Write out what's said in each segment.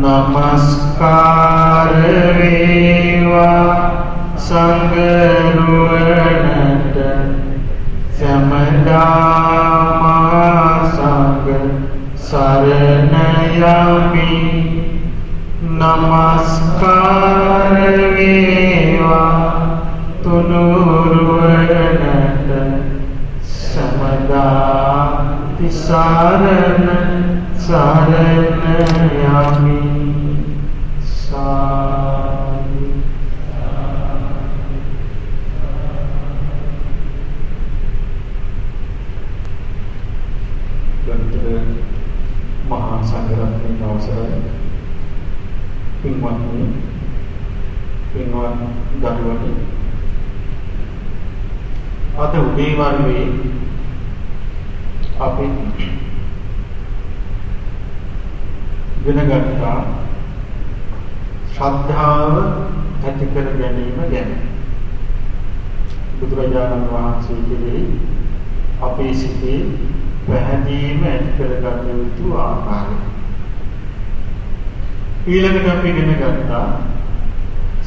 නමස්කාර වේවා සංගරුවනට සමදා සංග සරණ යමි නමස්කාර වේවා තුනුරුවනට සමදා තිසරණ සරණ යමි සාදු ගරුතර මහා සංඝරත්නයේ අවසරයි. පින්වත්නි පින්වත් දරුවනි අද උදේ වරුවේ අපි ඉගෙන ගත්තා ශ්‍රද්ධාව ඇති කර ගැනීම ගැන බුදුරජාණන් වහන්සේ කෙරෙහි අපේ සිතේ පැහැදීම ඇති කරගන්න යුතු ආකාරය. ඊළඟට අපි ඉගෙන ගත්තා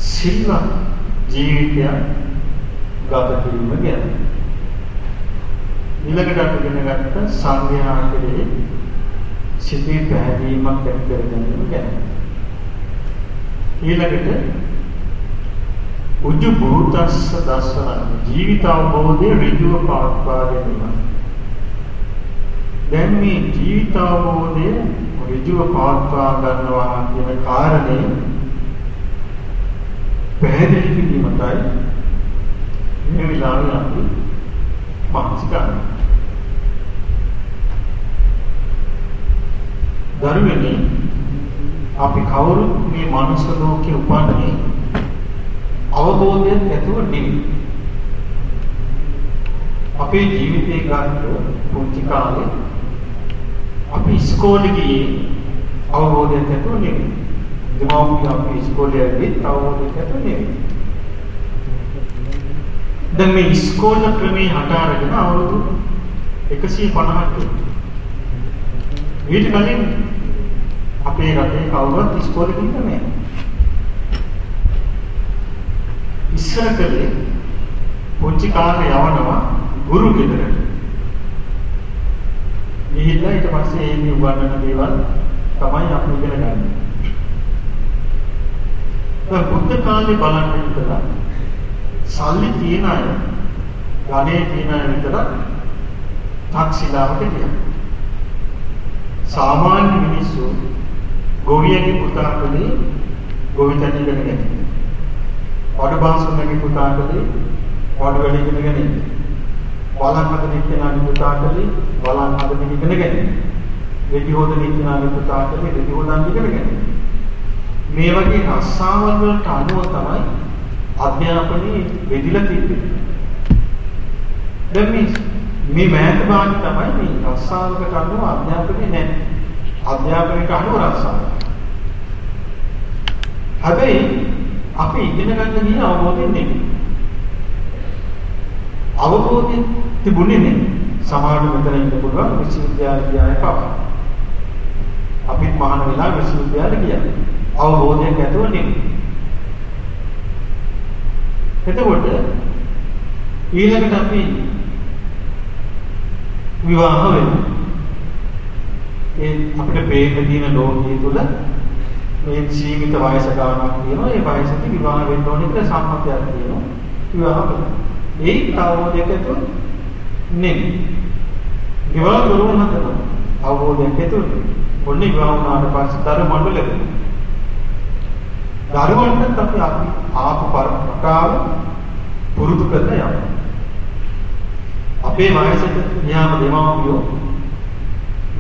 සිල්වත් ජීවිතයක් ගත කිරීම ගැන. ඊළඟට අපි ඉගෙන ගත්තා සංඥා කෙරෙහි සිතේ පැහැදීමක් ඇති කර ගැනීම ගැන. ඊළඟට උජු භූතස්ස දස්සන ජීවිත අවබෝධයේ ඍජුව පවත්වා ගැනීම. දැන් මේ ජීවිත අවබෝධය ඍජුව පවත්වා ගන්නවා කියන කාරණේ පැහැදිලි කිරීමටයි මේ විලාසය අපි මහන්සි ගන්නවා. දරුවනේ අපි කවුරු මේ මනුස්ස ලෝකේ උපන්නේ අවබෝධයක් නැතුව නෙවෙයි. අපේ ජීවිතේ ගන්න පුංචි කාලේ අපි ඉස්කෝලේ ගියේ අවබෝධයක් නැතුව නෙවෙයි. දෙමාපිය අපි ඉස්කෝලේ යද්දී අවබෝධයක් නැතුව නෙවෙයි. දැන් මේ ඉස්කෝල ක්‍රමේ හට අරගෙන අවුරුදු 150ක් ඊට කලින් අපේ රටේ කවුරුත් ඉස්කෝලේ ගිහින් නැහැ. ඉස්සර කලේ පුංචි කාලේ යවනවා ගුරු ගෙදරට. ගිහිල්ලා ඊට පස්සේ ඒ උගන්වන දේවල් තමයි අපි ඉගෙන ගන්න. දැන් බුද්ධ කාලේ බලන්න විතර සල්ලි තියන අය ගණේ තියන අය විතර තාක්ෂිලාවට ගියා. සාමාන්‍ය මිනිස්සු ගොවියගේ පුතා කලේ ගොවිතැන ඉගෙන ගන්න. වඩබාසුන්ගේ පුතා කලේ වඩ වැඩ ඉගෙන ගන්න. වලන් හදන එක්කෙනාගේ පුතා කලේ වලන් හදන ඉගෙන ගන්න. රෙදි හොදන එක්කෙනාගේ පුතා කලේ රෙදි හොදන්න ඉගෙන ගන්න. මේ වගේ රස්සාවල් වලට අනුව තමයි අධ්‍යාපනයේ බෙදිලා තිබෙන්නේ. දැන් මේ මේ මෑත භාගය තමයි මේ රස්සාවකට අනුව අධ්‍යාපනය නැහැ. අධ්‍යාපනයට අනුව රස්සාව. හැබැයි අපි ඉගෙන ගන්න ගිය අවබෝධයෙන් නෙමෙයි. අවබෝධයෙන් තිබුණේ නෙමෙයි. සමහරවිට මෙතන ඉන්න පුළුවන් විශ්වවිද්‍යාල ගියාය පවා. අපිත් මහාන වෙලා විශ්වවිද්‍යාල ගියා. අවබෝධයක් ඇතුව නෙමෙයි. එතකොට ඊළඟට අපි විවාහ වෙනවා. ඒ අපිට පේන දින ලෝකයේ තුල මේ සීමිත වයස ගානක් තියෙනවා. ඒ වයසට විවාහ වෙන්න ඕනේ කියලා සම්මතයක් තියෙනවා. විවාහ කරනවා. ඒ අවබෝධයක තුල නෙමෙයි. විවාහ කරුණ හදනවා. අවබෝධයක් තුල. ඔන්නේ විවාහ වුණාට පස්සේ තර මණ්ඩලෙක. දරුවන්ට අපි අපි ආපු පරම්පරාව පුරුදු කරලා යනවා. අපේ වයසට ගියාම දෙමව්පියෝ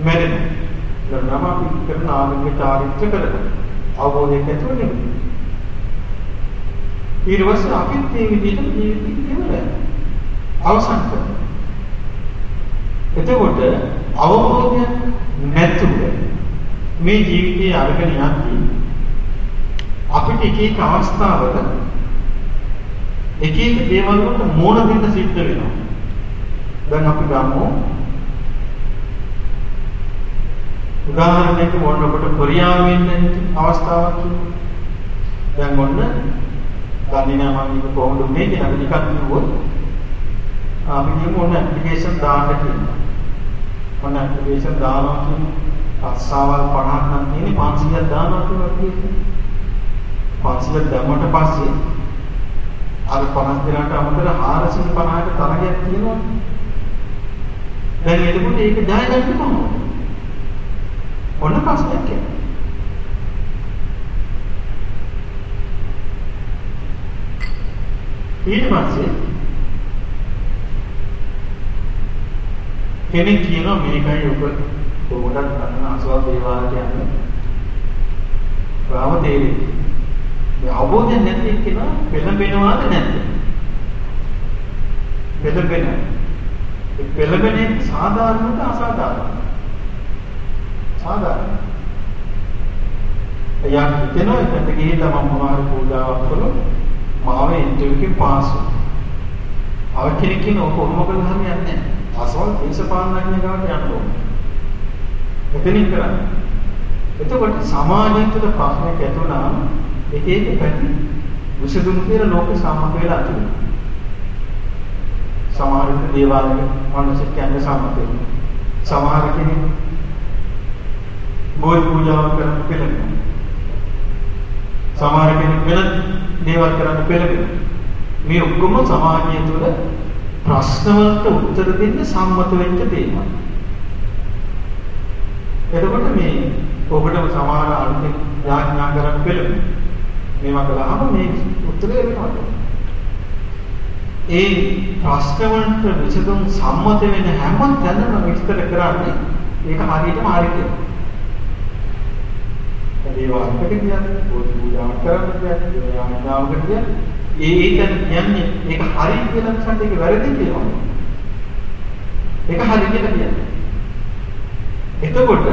මැරෙනවා. කරනම අපි කරන ආගමික චාරිත්‍ර කරන අවබෝධයක් ඇතුව නෙමෙයි. ඊට පස්සේ අපිත් මේ විදිහට ජීවිතේ ඉවරයි. අවසන් කරනවා. එතකොට අවබෝධයක් නැතුව මේ ජීවිතයේ අරගෙන යද්දී අපිට එක එක අවස්ථාවල එක එක දේවල් වලට මෝන දෙන්න සිද්ධ වෙනවා. දැන් අපි ගමු උදාහරණයක් වොන්න ඔබට කොරියාවෙන් ඉන්න අවස්ථාවක් කියමු. දැන් ඔන්න දන්නේ නැහැ මම මේක කොහොමද උනේ කියලා අපි නිකන් කිව්වොත් අපි කියමු ඔන්න ඇප්ලිකේෂන් දාන්න කියලා. ඔන්න ඇප්ලිකේෂන් දානවා කියමු. අස්සාවල් 50ක් නම් තියෙන්නේ 500ක් දානවා කියලා කියන්නේ. 500ක් දැම්මට පස්සේ අර 50 දෙනාට අමතර 450ක තරගයක් තියෙනවා. දැන් එතකොට ඒක ජය ගන්න කොහොමද? ඔන්න ප්‍රශ්නයක් එනවා. ඊට පස්සේ කෙනෙක් කියනවා මේකයි ඔබ කොහොමදත් ගන්න අසවල් දේවාල කියන්නේ. ප්‍රාම තේරෙන්නේ. මේ අවබෝධය නැති කෙනා පෙළඹෙනවාද නැද්ද? පෙළඹෙන. ඒ පෙළඹෙන්නේ සාධාරණද අසාධාරණද? සාධාරණ. එයා හිතනවා එතනට ගිහිල්ලා මම මොනවාරි පූජාවක් කළොත් මාව ඉන්ටර්විව් එකේ පාස් වුණා. අව කෙනෙක් කියන ඔක කොහොම කළා හරියන්නේ නැහැ. අසවල් දේශපාලනඥය ගාවට යන්න ඕනේ. එතනින් කරන්නේ. එතකොට සමාජය තුළ ප්‍රශ්නයක් ඇතුණා එක එක පැති විසඳුම් කියලා ලෝක සම්මත වෙලා තියෙනවා. සමහර දේවාලවල මිනිස්සු කියන්නේ සම්මත වෙනවා. සමහර කෙනෙක් බෝධි පූජාවක් කරන්න පෙළඹෙනවා. සමහර කෙනෙක් වෙන දේවල් කරන්න පෙළඹෙනවා. මේ ඔක්කොම සමාජය තුළ ප්‍රශ්න වලට උත්තර දෙන්න සම්මත වෙච්ච දේවල්. එතකොට මේ ඔබටම සමහර අන්තිම යාඥා කරන්න පෙළඹෙනවා. මේවා කළාම මේ උත්තරේ වෙනවා. ඒ ප්‍රශ්න වලට විසඳුම් සම්මත වෙන හැම තැනම විස්තර කරන්නේ ඒක හරියටම හරියට. දේවාලකට කියන්නේ බෝධි පූජාවක් කරන්න කියන්නේ යාඥාවකට කියන්නේ ඒ ඒකෙන් කියන්නේ ඒක හරි කියලා මිසක් ඒක වැරදි කියලා. ඒක හරි කියලා කියන්නේ. එතකොට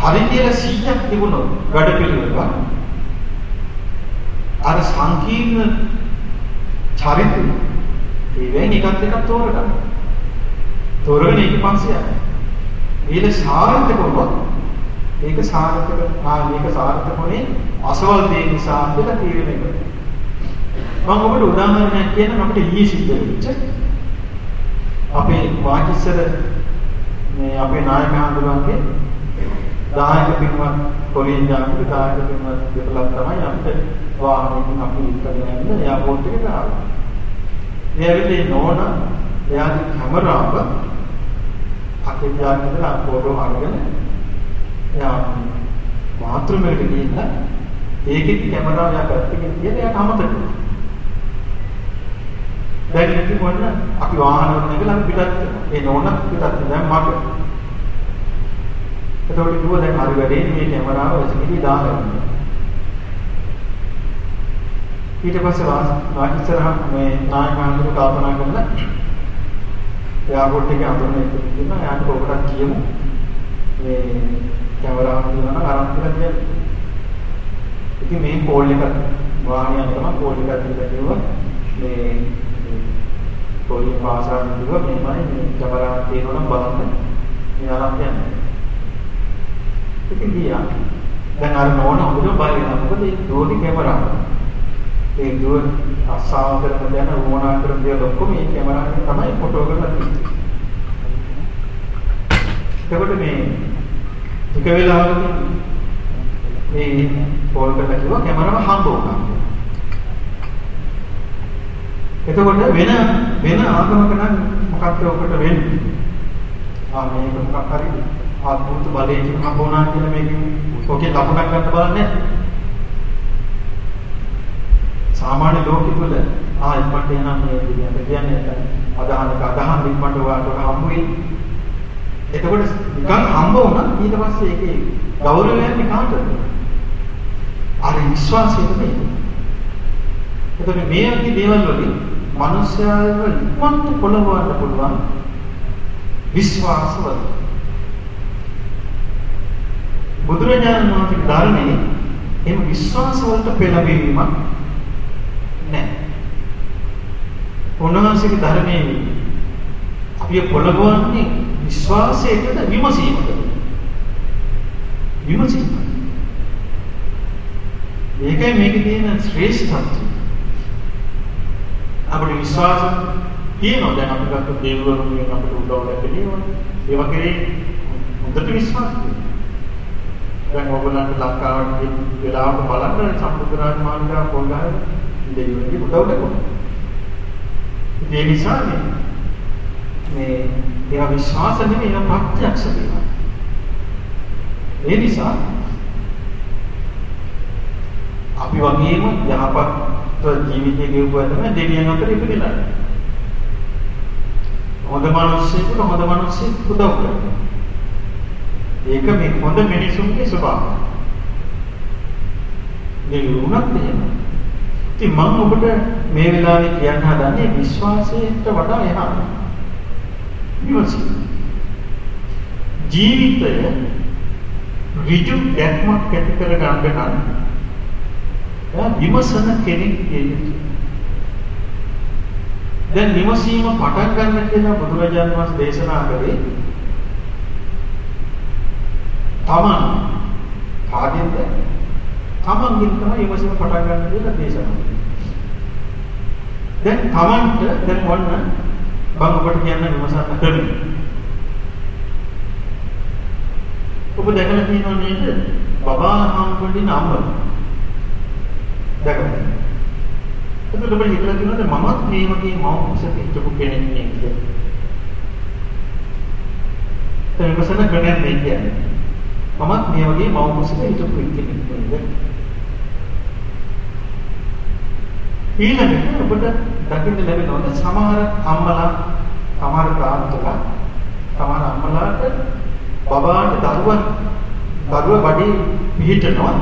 හරි කියලා 100ක් තිබුණොත් වැඩ පිළිවෙලක් අර සංකීර්ණ චරිත ඒවෙන් එකක් දෙකක් තෝරගන්න. තෝරගෙන ඒක පස්සේ යන්න. ඊළ සාර්ථක වුණොත් ඒක සාර්ථක ආ මේක සාර්ථකුනේ අසවල් දේ නිසා කියලා තීරණය කරනවා. මම ඔබට උදාහරණයක් කියන්න අපිට ඊයේ සිද්ධ වෙච්ච අපේ වාචිස්සර මේ අපේ නායක හඳුනන්නේ දායක පින්වත් කොලින් යාමට දායක පින්වත් දෙපළක් තමයි අපිට වාහනකින් අපි ඉස්සරගෙන යන්න එයාපෝට් එකට ආවා. එයාගේ නෝන එයාගේ කැමරාව අපේ යාගේ ෆොටෝ අරගෙන එයා මාතෘමේට ගිහින් ඒකෙත් කැමරාව යා පැත්තකින් තියලා එයාට අමතක වුණා. දැන් ඉතින් මොන අපි වාහන වලින් ගිහලා පිටත් කරනවා. ඒ නෝන පිටත් දැන් මග. එතකොට දුව දැන් හරි වැඩේ මේ කැමරාව එසකිලි දාලා ඊට පස්සේ වාහිස්සරහ මේ නායකයන්ට කල්පනා කරලා එයාපෝට් එකේ අඳුරන එක කියනවා එයාට කොහොමද කියමු මේ කැමරාව දිනන අරන් කියලා කියන්නේ. ඉතින් මේ කෝල් එක වාහනයක් තමයි කෝල් එකක් දීලා කිව්වා මේ පොලිස් පාසාවෙන් කිව්වා මේමයි මේ කැමරාවක් තියෙනවා නම් බලන්න මේ අරන් යන්න. ඉතින් ගියා. දැන් අර නෝන හොඳට බලනවා මොකද ඒ දෝටි කැමරාව. ඒ දුව අස්සාව කරන දැන වුණා කරන දේ ඔක්කොම මේ කැමරාවෙන් තමයි ෆොටෝ කරලා තියෙන්නේ. එතකොට මේ ටික වෙලාවකින් මේ කෝල් කරලා කිව්වා කැමරාව හම්බ වුණා. එතකොට වෙන වෙන ආගමක නම් මොකක්ද ඔකට වෙන්නේ? ආ මේක මොකක් හරි ආත්මෘත බලයෙන් හම්බ වුණා කියලා මේකෙන් ඔකේ ලකුණක් ගන්න බලන්නේ සාමාන්‍ය ලෝකෙ තුල ආ ඉක්මනට එනවා මේ විදිහට කියන්නේ අදහනක අදහන් ඉක්මනට ඔයාලට හම්බ වෙයි එතකොට නිකන් හම්බ වුණා ඊට පස්සේ ඒකේ ගෞරවය යන්නේ කාටද? අර විශ්වාසයට නෙමෙයි. එතකොට මේ වගේ දේවල් වලින් මනුෂ්‍යයව ඉක්මනට පොළවන්න පුළුවන් විශ්වාසවල. බුදුරජාණන් වහන්සේගේ ධර්මයේ එහෙම විශ්වාස වලට පෙළඹවීමක් නැහැ. උන්වහන්සේගේ ධර්මයේ අපි පොළඹවන්නේ විශ්වාසයකද විමසීමකද? විමසීම. ඒකයි මේකේ තියෙන ශ්‍රේෂ්ඨත්වය. අපේ විශ්වාස තියෙනවා දැන් අපි ගත්ත දේවවරුන් අපිට උදව් ලැබෙනවා. ඒ වගේ හොඳට විශ්වාස තියෙනවා. දැන් ඔයගොල්ලන්ට ලංකාවට ගිහින් වෙලාවක බලන්න සම්බුද්ධරාජ මහාවිහාර පොල්ගහේ දෙවියන්ගේ උදව් ලැබුණා. ඒ නිසා මේ මේ ඒවා විශ්වාස නෙමෙයි ඒවා ප්‍රත්‍යක්ෂ දේවල්. ඒ නිසා අපි වගේම යහපත් ජීවිතය ගෙවුවා තමයි දෙවියන් අතර ඉපදෙලා. හොඳ මිනිස්සුන්ට හොඳ මිනිස්සුන් උදව් කරනවා. ඒක මේ හොඳ මිනිසුන්ගේ ස්වභාවය. මේ වුණත් එහෙම. ඉතින් මම ඔබට මේ වෙලාවේ කියන්න හදන්නේ විශ්වාසයට වඩා එහා. විමසීම. ජීවිතය ඍජු දැක්මක් ඇති කර ගන්න නම් එයා විමසන කෙනෙක් කියන්නේ. දැන් විමසීම පටන් ගන්න කියලා බුදුරජාණන් වහන්සේ දේශනා කළේ තමන් කාගෙන්ද තමන්ගෙන් තමයි විමසීම පටන් ගන්න කියලා දේශනා කළේ. දැන් තමන්ට දැන් වන්න මම ඔබට කියන්න විමසන්න කරුණේ. ඔබ දැකලා තියෙනව නේද? බබා හම්බුනේ නම්බර. දැකලා. එතකොට ඔබ හිතලා තියෙනවද මමත් මේ වගේ මව කුසක හිටපු කෙනෙක් නේ කියලා. ඒ විමසන ක්‍රමයක් මේ කියන්නේ. මමත් මේ වගේ මව කුසක හිටපු කෙනෙක් නේද? ඊළඟට ඔබට දකින්න ලැබෙනවද සමහර අම්මලා සමහර තාත්තලා සමහර අම්මලාට බබාට දරුවා දරුවා බඩේ පිහිටනවා.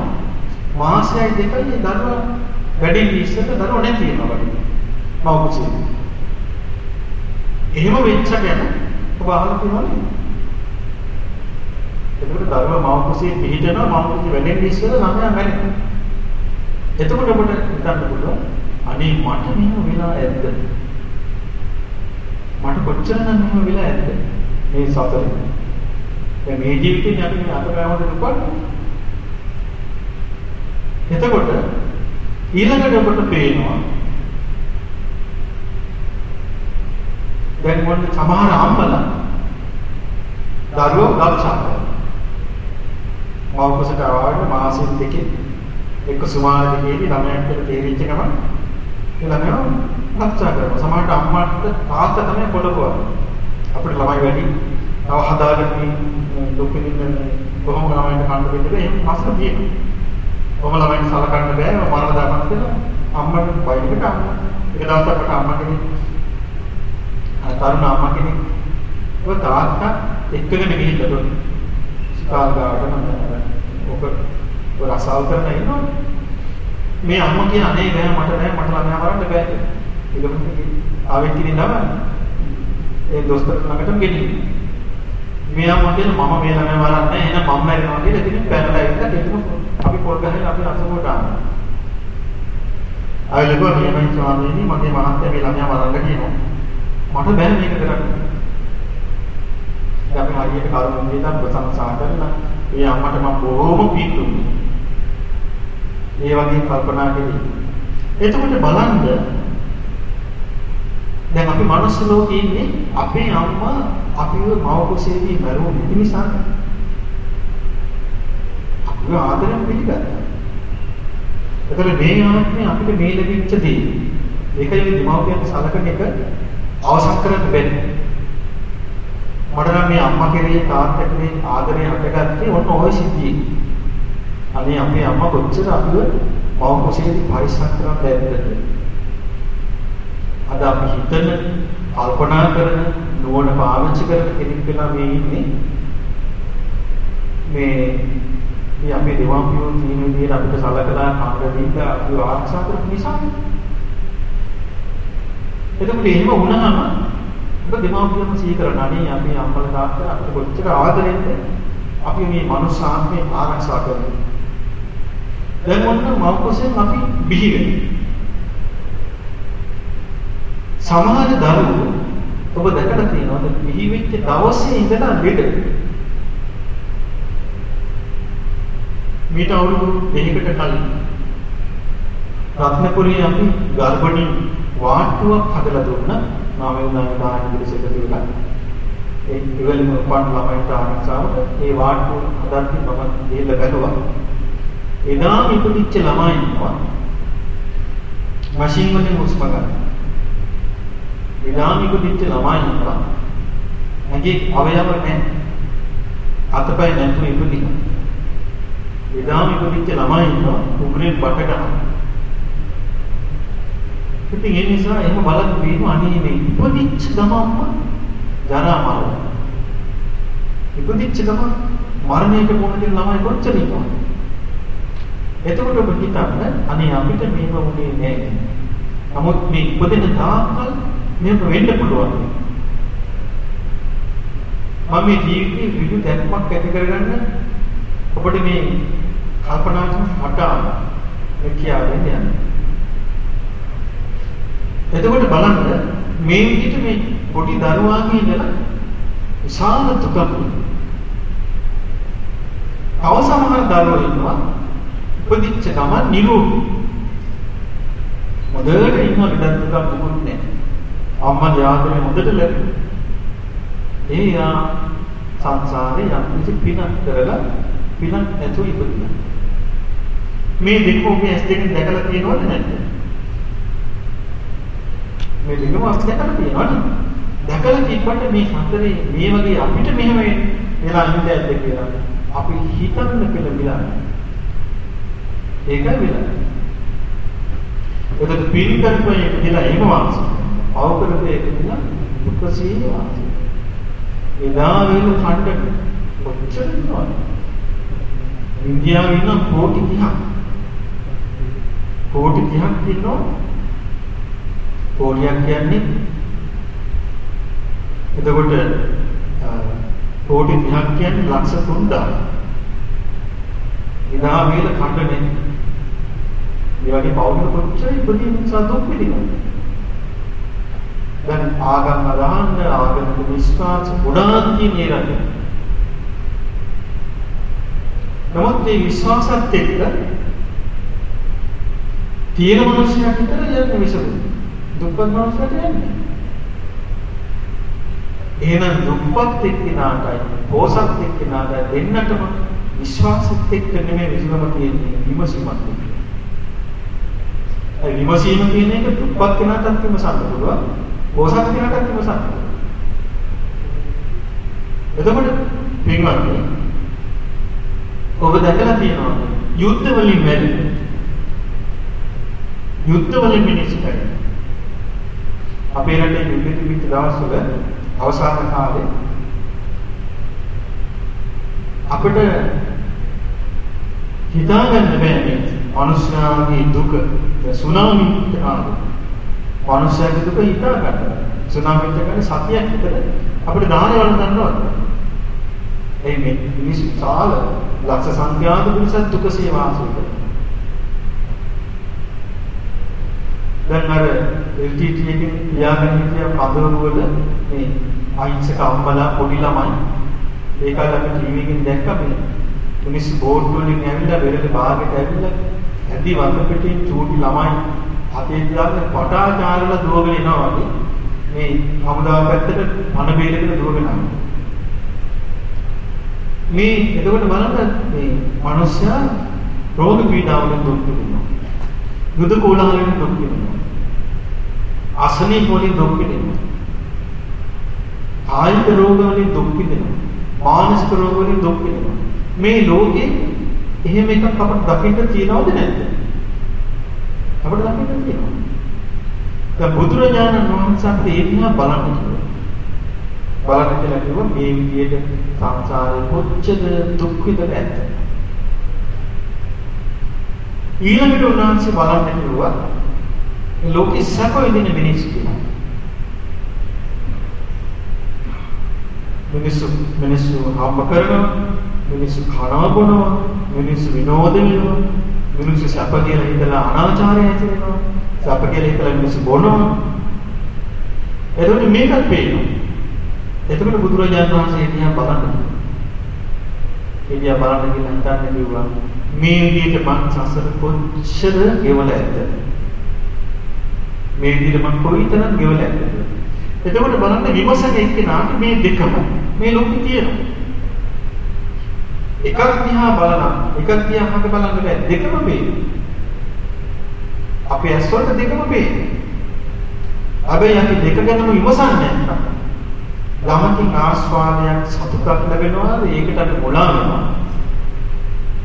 මාසයයි දෙකයි දරුවා වැඩි ඉස්සෙල්ලා දරුවා නැති වෙනවා බඩේ මව කුසේ එහෙම වෙච්ච ගැන ඔබ අහලා තියෙනවද? එතකොට දරුවා මව කුසේ පිහිටනවා මව කුසේ වැඩෙන්න ඉස්සෙල්ලා ළමයා මැරෙනවා එතකොට ඔබට හිතන්න පුළුවන් අනේ මට මෙහෙම වෙලා ඇද්ද? මට කොච්චරනම් මෙහෙම වෙලා ඇද්ද? මේ සතරේ. දැන් මේ ජීවිතේ අපි මේ අතගාමද දුපන්නේ. එතකොට ඊළඟට ඔබට පේනවා දැන් මොන සමහර අම්මලා දරුවෝ ගල්සා කරනවා. මව්කුසට ආවට මාසෙ දෙකේ එක්ක සුමාන දෙකේදී ළමයාට තේරිච්ච ගමන් ළමයා රක්ෂා කරනවා. සමහරට අම්මාට තාත්තා තමයි පොළපුවන්නේ. අපිට ළමයි වැඩි. තව හදාගෙන දුක් විඳින්න කොහොම ළමයින්ට කන්න දෙන්නද එහෙම ප්‍රශ්න තියෙනවා. කොහොම ළමයින්ට සලකන්න බෑ මරණ දාපත් කියලා අම්මට බයිකට අම්මා. එක දවසකට අම්මා කෙනෙක් තරුණ අම්මා කෙනෙක් ඔය තාත්තා එක්කගෙන ගිහිල්ලා ස්කාල් ගාවට මම ඔක ඔය රසාව කරන ඉන්නවනේ මේ අම්මා කියන අනේ බෑ මට බෑ මට ළමයා මරන්න බෑ කියලා. ඒක ආවෙත් ඉතින් ළමයි. ඒ දොස්තර ළඟටම ගෙනියන්නේ. මේ අම්මා කියන මම මේ ළමයා මරන්නේ නැහැ එහෙනම් මම මැරෙනවා කියලා ඉතින් පැනලා ඉන්න දෙතුම අපි පොල් ගහලා අපි අසුබට ආවා. ආයෙලකෝ මෙහෙමයි ස්වාමීනි මගේ මහත්තයා මේ ළමයා මරන්න කියනවා. මට බෑ මේක කරන්න. ඉතින් අපි හරියට කරුණු දෙයක් ප්‍රශංසා කරලා ඒ අම්මට මම බොහොම පිටුනේ. ඒ වගේ කල්පනා කෙරේ. එතකොට බලන්න දැන් අපි මනුස්ස ලෝකේ ඉන්නේ අපේ අම්මා අපිව මව කුසේදී මරුනේ නිසා අපිව ආදරෙන් පිළිගත්තා. ඒතර මේ ආත්මේ අපිට මේ ලැබිච්ච දේ ඒකයි මේ දෙමව්පියන් සලකන එක අවසන් කරන්න බැහැ. මට නම් මේ අම්මා කෙරේ තාත්තා කෙරේ ආදරය හටගත්තේ ඔන්න ඔය සිද්ධියේ. අනේ අපේ අම්මා කොච්චර අපිව මව කුසේදී පරිස්සම් කරන්න බැද්දද? අද අපි හිතන, කල්පනා කරන, නුවණ පාවිච්චි කරන කෙනෙක් වෙලා මේ ඉන්නේ. මේ මේ අපේ දෙමාපියෝ තියෙන විදිහට අපිට සලකලා කන්න දීලා අපි ආරක්ෂා කරපු නිසා. එතකොට එහෙම වුණාම ඔබ දෙමාපියන්ම සිහි කරන අනේ අපේ අම්මලා තාත්තලා අපිට කොච්චර ආදරෙන්ද? අපි මේ මනුස්ස ආත්මේ ආරක්ෂා කරන්නේ දැන් ඔන්න මව්කුසෙන් අපි බිහි වෙනවා. සමහර දරුවෝ ඔබ දැකලා තියෙනවද බිහි වෙච්ච දවසේ ඉඳලා ලෙඩ මීට අවුරුදු දෙකකට කලින් රත්නපුරේ අපි ගර්භණී වාට්ටුවක් හදලා දුන්නා. මම වෙනදාම දාන පිළිසෙට දීලා ඒ ඉවලම උපන් ළමයිට ආරක්ෂාවට ඒ වාට්ටුව හදද්දි මම දීලා බැලුවා. එදාම ඉපදිච්ච ළමයි ඉන්නවා. මැෂින් වලින් හුස්ම ගන්න. එදාම ඉපදිච්ච ළමයි ඉන්නවා. මගේ අවයව නැහැ. අතපය නැතුව ඉපදිනවා. එදාම ඉපදිච්ච ළමයි ඉන්නවා. උගුරෙන් බට ගන්න ඉතින් ඒ නිසා එහෙම බලන්න බීම අනේ මේ ඉපදිච්ච ගමන්ම ජරා මරණ. ඉපදිච්ච ගමන් මරණයට මුහුණ දෙන ළමයි කොච්චර ඉන්නවද? එතකොට ඔබ හිතන්න අනේ අපිට මේව උනේ නෑ. නමුත් මේ ඉපදෙන තාක්කල් මේක වෙන්න පුළුවන්. මම මේ ජීවිතේ විදු දැක්මක් ඇති කරගන්න ඔබට මේ කල්පනා කරන හටාන මේ කියන්නේ යන්නේ. එතකොට බලන්න මේ විදිහට මේ පොඩි දරුවාගේ ඉඳලා විශාල දුකක් තව සමහර දරුවෝ ඉන්නවා උපදිච්ච ගමන් නිරෝගී මොදේට ඉන්න ලෙඩ දුකක් මොකුත් නැහැ. අම්මා යාදනේ හොඳට ලැබුණා. ඒ යා සංසාරේ යම් කිසි පිනක් කරලා පිනක් නැතුව ඉපදුණා මේ දෙක ඔබේ ඇස් දෙකෙන් දැකලා තියෙනවද නැද්ද? මේ දෙකම අපි දැකලා තියෙනවනේ. දැකලා තිබ්බට මේ හතරේ මේ වගේ අපිට මෙහෙම වෙලා ඉඳ ඇද්ද කියලා අපි හිතන්න කියලා විලාන. ඒකයි විලාන. එතකොට පින් කරපේ කියලා එහෙම වාස. අවකරපේ කියලා දුකසී වාස. එදා වෙන ඛණ්ඩ කොච්චර ඉන්නවද? ඉන්දියාවේ ඉන්න කෝටි 30ක්. කෝටි 30ක් ඉන්නවා කෝටියක් කියන්නේ එතකොට කෝටි 30ක් කියන්නේ ලක්ෂ 3000. ඉනා වේල කඩනේ. මේ වගේ පෞද්ගල කොච්චර ඉපදීම නිසා දුක් විඳිනවද? දැන් ආගම රහන්න ආගමික විශ්වාස ගොඩාක් තියෙන රටේ. නමුත් මේ විශ්වාසත් එක්ක තියෙන මිනිස්සුන්ට විතර යන්නේ විසඳුම. දුප්පත් මනුස්සයට යන්නේ. එහෙනම් දුප්පත් එක්කිනාටයි පොසත් එක්කිනාටයි දෙන්නටම විශ්වාසෙත් එක්ක නෙමෙයි විසඳුම තියෙන්නේ විමසීමක් එක්ක. ඒ විමසීම කියන එක දුප්පත් කෙනාටත් විමසන්න පුළුවන්. පොසත් කෙනාටත් විමසන්න පුළුවන්. එතකොට පින්වත්නි ඔබ දැකලා තියෙනවා යුද්ධ වලින් මැරෙන්නේ යුද්ධ වලින් මිනිස්සු මැරෙන්නේ අපේ රටේ යුද්ධ තිබිච්ච දවස්වල අවසාන කාලේ අපිට හිතාගන්න බෑ මේ මනුෂ්‍යයාගේ දුක සුනාමි ආවා. මනුෂ්‍යයාගේ දුක හිතා ගන්න. සුනාමි කියන්නේ සතියක් විතර අපිට දාන වල ගන්නවද? ඒ මේ මිනිස්සු සාල ලක්ෂ සංඛ්‍යාත පිරිසක් දුකසේ වාසය කරනවා. දැන් අර LTT එකෙන් ලියාගෙන හිටිය පදවල මේ අහිංසක අම්මලා පොඩි ළමයි ඒකල අපි ටීවී එකෙන් දැක්ක මේ මිනිස්සු බෝඩ් වලින් ඇවිල්ලා වෙරළ භාගයට ඇවිල්ලා ඇදි වන්න පිටින් චූටි ළමයි අතේ තියාගෙන පටාචාරලා දුවගෙන එනවා වගේ මේ හමුදාව පැත්තට පණ බේරගෙන දුවගෙන මේ එතකොට බලන්න මේ මිනිස්සයා රෝග පීඩාවලින් දුක් විඳිනවා. යුද කෝලහලෙන් දුක් විඳිනවා. අසනීප වලින් දුක් විඳිනවා. කායික රෝග වලින් දුක් විඳිනවා. මානසික රෝග වලින් දුක් විඳිනවා. මේ ලෝකේ එහෙම එකක් අපිට දකින්න තියනවද නැද්ද? අපිට දකින්න තියෙනවා. දැන් බුදුරජාණන් වහන්සේත් ඒ දිහා බලන්න කිව්වා. බලන්න කියලා කිව්වා මේ විදියට සංසාරේ කොච්චර දුක් විඳලා ඇද්ද ඊළඟට උන්වහන්සේ බලන්න කිව්වා ලෝකෙ සැප විඳින මිනිස්සු කියලා. මිනිස්සු මිනිස්සු හම්බ කරනවා මිනිස්සු කනවා බොනවා මිනිස්සු විනෝද වෙනවා මිනිස්සු සැප කියලා හිතලා අනාචාරය ඇති වෙනවා සැප කියලා හිතලා මිනිස්සු බොනවා. එතකොට මේකත් පේනවා. එතකොට බුදුරජාණන් වහන්සේ දිහා බලන්න. එදියා බලන්න කියලා හිතන්න කිව්වා. මේ විදිහට මං සසර කොච්චර ගෙවලා ඇද්ද? මේ විදිහට මං කොයිතරම් ගෙවලා ඇද්ද? එතකොට බලන්න විමසන එක්කෙනාට මේ දෙකම මේ ලෝකෙ තියෙනවා. එකක් දිහා බලනවා එකක් දිහා අහක බලන්න බෑ. දෙකම පේනවා අපේ ඇස් වලට දෙකම පේනවා හැබැයි අපි දෙක ගැනම විමසන්නේ නැත්නම් යමකින් ආස්වාදයක් සතුටක් ලැබෙනවා ඒකට අපි මොලා වෙනවා.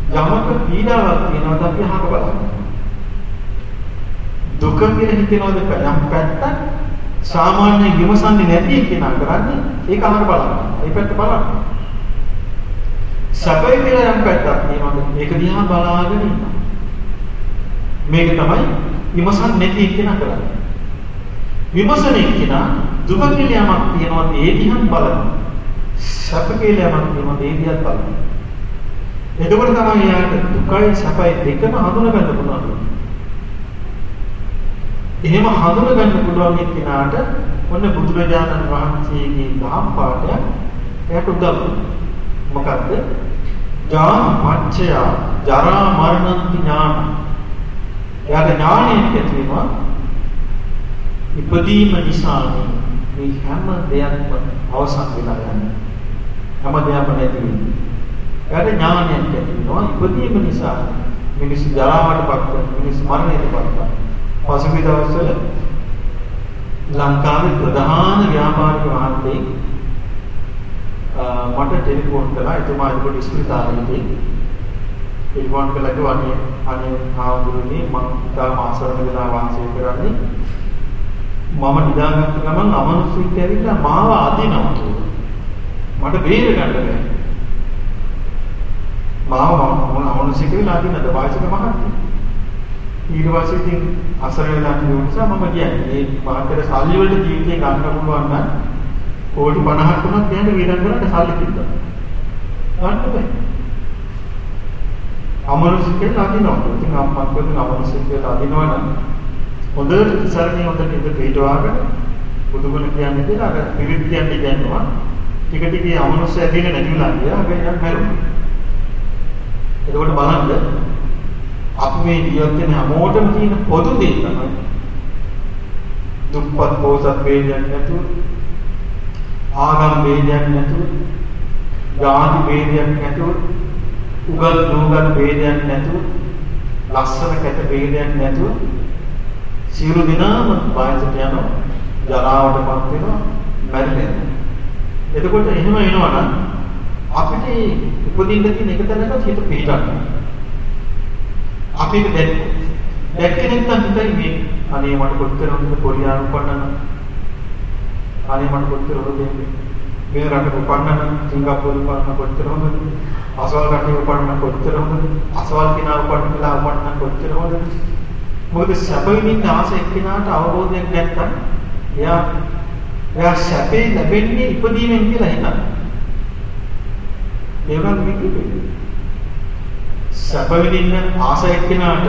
යමක පීඩාවක් තියෙනවද අපි අහක බලන්න. දුක කියලා හිතනවද? යම් පැත්තක් සාමාන්‍ය විමසන්නේ නැති කෙනා කරන්නේ ඒක අහක බලන්න. ඒ පැත්ත බලන්න. සැපයි කියලා යම් පැත්තක් තියෙනවද ඒක දිහා බලාගෙන ඉන්න. මේක තමයි විමසන් නැති කෙනා කරන්නේ. විමසන කෙනා දුක කියලා යමක් තියෙනවද ඒ දිහා බලන. සැප කියලා යමක් තියෙනවද ඒ දිහා බලන. එතකොට තමයි යාට දුකයි සැපයි දෙකම හඳුනා ගන්න පුළුවන්. එහෙම හඳුනා ගන්න පුළුවන් කෙනාට ඔන්න බුදුරජාණන් වහන්සේගේ දහම් පාඩය එයාට උදව් වෙනවා. මොකද්ද? ජාන පච්චය ජරා මරණන්ති ඥාන. එයාට ඥානයක් ඇති වෙනවා. ඉපදීම නිසා මේ හැම දෙයක්ම අවසන් වෙලා යනවා. හැම දෙයක්ම නැති වෙනවා. එයාට ඥානයක් ඇති වෙනවා. ඉපදීම නිසා මිනිස් ජරාවටපත් වෙන මිනිස් මරණයටපත් වෙනවා. පසුගිය දවස්වල ලංකාවේ ප්‍රධාන ව්‍යාපාරික මහත්තයෙක් මට ටෙලිෆෝන් කළා. එතුමා ඒකට ස්පිරිතාලෙදී ටෙලිෆෝන් කළා කිව්වා අනේ අනේ ආවුරුනේ මම ඉතාල මාසවල වෙලා වාසය කරන්නේ. මම නිදාගත්ත ගමන් අමනුෂ්‍යෙක් ඇවිල්ලා මාව අදිනවා. මට බේර ගන්න බැහැ මාව මම අමනුෂ්‍යෙක් වෙලා අදිනද? වාසික මහත්තයා. ඊට පස්සේ ඉතින් අසර වෙලා තියෙන නිසා මම කියන්නේ මේ මාතර සල්ලි වලට ජීවිතේ ගන්න පුළුවන් නම් කෝටි 50ක් වුණත් දැන් වේදන් කරන්න සල්ලි තිබ්බා. ගන්න බෑ. අමනුෂ්‍යකේ අදිනවා. ඉතින් අම්මත් වගේ අමනුෂ්‍යකේ අදිනවනම් හොඳට ඉස්සරහින් හොඳට ඉඳ පිටවාගෙන බුදුගුණ කියන්නේ කියලා අර පිරිත් කියන්නේ කියනවා. ටික ටික අමනුෂ්‍ය ඇදෙන්නේ නැතිලා ගියා. හැබැයි යම් හැරුණා. එතකොට බලන්න අපි මේ ජීවත් වෙන හැමෝටම තියෙන පොදු දේ තමයි දුක්පත් පොසත් වේදයක් නැතුව ආගම් ભેදයක් නැතුව, ජාති ભેදයක් නැතුව, උගත් නූගත් ભેදයක් නැතුව, ලස්සන කැට ભેදයක් නැතුව සියලු දෙනාම වයසට යනවා, ජරාවටපත් වෙනවා, මැරෙනවා. එතකොට එහෙම වෙනවා නම් අපිට උපදින්න තියෙන එක තැනක හිත පිටක්. අපිට දැක්ක දැක්කෙනෙක් නම් හිතයි මේ අනේ මට කොච්චර හොඳ කොරියානු පටන අනේ මට කොච්චර හොඳද මේ රටක උපන්නන සිංගප්පූරු උපන්න කොච්චර හොඳද? අසවල් රටේ උපන්න කොච්චර හොඳද? අසවල් කෙනා උපන්න කියලා උපන්න කොච්චර හොඳද? මොකද සැපෙමින් ආස එක්කිනාට අවබෝධයක් නැත්තම් එයා එයා සැපේ ලැබෙන්නේ ඉපදීමෙන් කියලා හිතනවා ඒ වගේ මේක සැප විඳින්න ආස එක්කිනාට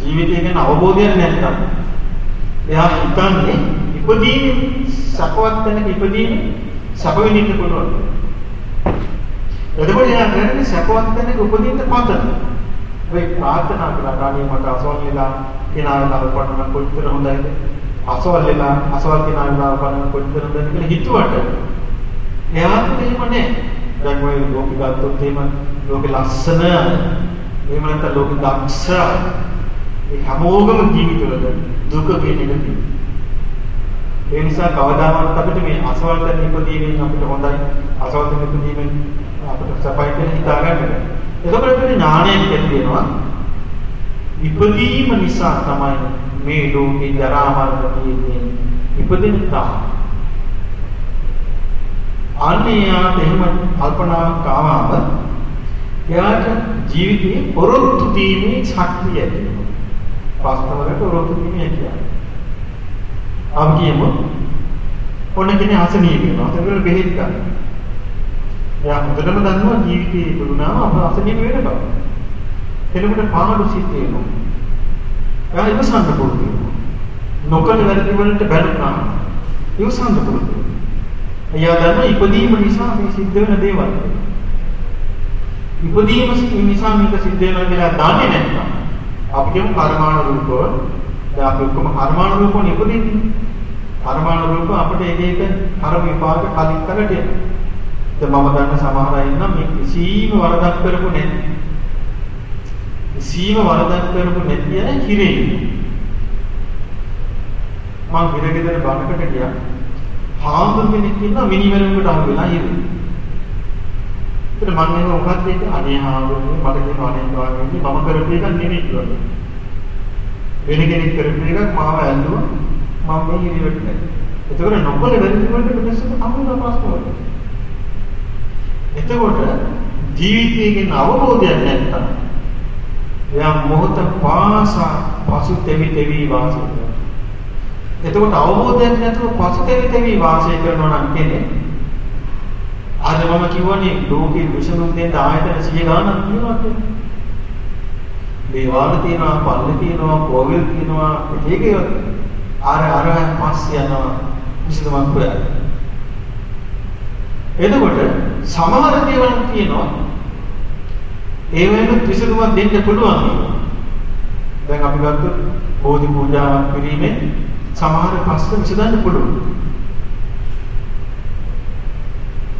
ජීවිතය ගැන අවබෝධයක් නැත්තම් එයා හිතන්නේ ඉපදීමේ සපවත් තැනක ඉපදීමේ සප විඳින්න පුළුවන්. එතකොට එයා කරන්නේ සපවත් තැනක උපදින්න පතන. වෙයි ප්‍රාර්ථනා කරලා ගානේ මට අසවල් වෙලා කෙනාලා උපන්න කොච්චර හොඳයිද? අසවල් වෙලා අසවල් කෙනාලා උපන්න කොච්චර හොඳද කියලා හිතුවට එයාට එහෙම නැහැ. දැන් ඔය ලෝකෙ ගත්තොත් එහෙම ලෝකෙ ලස්සන එහෙම නැත්නම් ලෝකෙ දක්ෂ ඒ හැමෝගම ජීවිතවල දුක කියන එක තියෙනවා. ඒ නිසා කවදාවත් අපිට මේ අසවල් තැන ඉපදීමෙන් අපිට හොඳයි අසවල් තැන ඉපදීමෙන් අපිට සපයි කියලා හිතා ගන්න බෑ. එතකොට අපිට ඥානයක් ඇති වෙනවා. ඉපදීම නිසා තමයි මේ ලෝකේ ජරා මරණ තියෙන්නේ. ඉපදෙන තා. අන්නේ යාට එහෙම කල්පනාවක් ආවම එයාට ජීවිතේ පොරොත්තු දීමේ ශක්තිය ඇති වෙනවා. වාස්තවයට පොරොත්තු දීමේ හැකියාව. අපි කියමු ඔන්න කෙනෙක් අසනීප වෙනවා. අතවල බෙහෙත් ගන්න. එයා හොඳටම දන්නවා ජීවිතේ ඉපදුනාම අප අසනීප වෙන බව. එතකොට පාඩු සිද්ධ වෙනවා. එයා ඉවසන්න පුරුදු වෙනවා. නොකල වැරදි වලට බැලුනා. ඉවසන්න පුරුදු වෙනවා. එයා දන්නවා ඉපදීම නිසා මේ සිද්ධ වෙන දේවල්. ඉපදීම නිසා මේක සිද්ධ වෙනවා කියලා දන්නේ නැත්නම් අපි කියමු පරමාණු රූපව දැන් අපි ඔක්කොම පරමාණු රූපෝනේ ඉපදින්නේ. පරමාණු රූප අපිට එක එක කර්ම විපාක කලින් කරට එනවා. දැන් මම දන්න සමහර අය ඉන්නවා මේ කිසිම වරදක් කරපු නැති. කිසිම වරදක් කරපු නැති අය හිරේ ඉන්නවා. මං හිරගෙදර බණකට ගියා. හාමුදුරු කෙනෙක් ඉන්නවා මිනිමරුවකට අහු වෙලා හිරේ. ඒත් මම එහෙම මොකක්ද ඒක අනේ හාමුදුරුවෝ මට කියනවා අනේ ස්වාමීනි මම කරපු එකක් නෙමෙයි කියලා. වෙන කෙනෙක් කරපු එකක් මාව ඇල්ලුවා මම මේ හිරියට නැහැ. එතකොට නොකල වැරදි වලට මිනිස්සුන්ට අමුණ ප්‍රශ්න වලට. එතකොට ජීවිතයේ අවබෝධයක් නැත්නම් එයා මොහොත පාසා පසු තෙවි තෙවි වාසය කරනවා. එතකොට අවබෝධයක් නැතුව පසු තෙවි තෙවි වාසය කරනවා නම් කෙනෙක් අද මම කියවනේ ලෝකේ විසඳුම් දෙන්න ආයතන 100 ගාණක් තියෙනවා කියලා. දේවාල තියෙනවා, පල්ලි තියෙනවා, කෝවිල් තියෙනවා, ඒක අර අර පස්සේ යනවා විසඳුමක් හොයන්න. එතකොට සමහර දේවල් තියෙනවා ඒ වෙනුත් විසඳුමක් දෙන්න පුළුවන්. දැන් අපි ගත්තොත් බෝධි පූජාවක් කිරීමෙන් සමහර ප්‍රශ්න විසඳන්න පුළුවන්.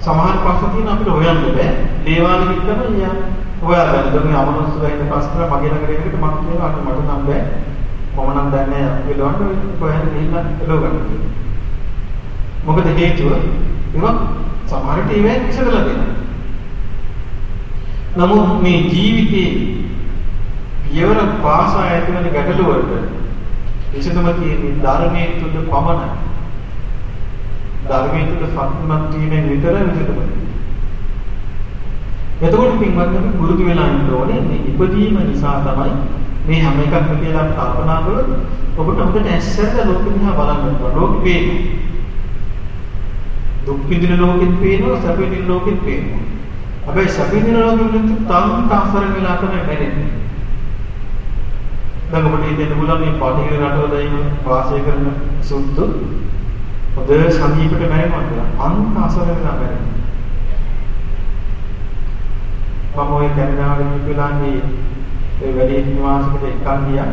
සමහර ප්‍රශ්න තියෙන අපිට හොයන්න බෑ. දේවාල විතරම යා හොයාගන්න. දැන් අමනුස්ස වෙන ප්‍රශ්න මගේ ළඟට එනකොට මම කියනවා අන්න මට නම් බෑ. මම නම් දන්නේ නැහැ අපි ලවන්න කොහෙන්ද ගිහිල්ලා එළවගන්න. මොකද හේතුව ඒවා සමහරට ඒවා විසඳලා දෙනවා. නමුත් මේ ජීවිතේ පියවර පාසා ඇතිවන ගැටලු වලට විසඳුම තියෙන්නේ ධර්මයේ තුල පමණයි. ධර්මයේ තුල සත්‍යමත් වීමෙන් විතර විසඳුම. එතකොට පින්වත් අපි පුරුදු වෙලා ඉන්න ඕනේ මේ ඉපදීම නිසා තමයි මේ හැම එකක්ම කියලා කල්පනා කරොත් ඔබට හොඳට ඇස්සට ලෝක දිහා බලන්න පුළුවන්. ලෝකෙ පේනවා. දුක් විඳින ලෝකෙත් පේනවා, සැප විඳින ලෝකෙත් පේනවා. හැබැයි සැප විඳින ලෝකෙත් තාම තාසර වෙලා තමයි බැරෙන්නේ. දැන් ඔබට හිතෙන්න පුළුවන් මේ පාටික රටවල වාසය කරන සුද්ධ හොඳ සමීපට බැරිමත් කියලා. අන්ත අසර වෙලා බැරෙන්නේ. මම ওই කැනඩාවේ ඉපිලාන්නේ ඒ වැඩි නිවාසයකට එක්කන් ගියා.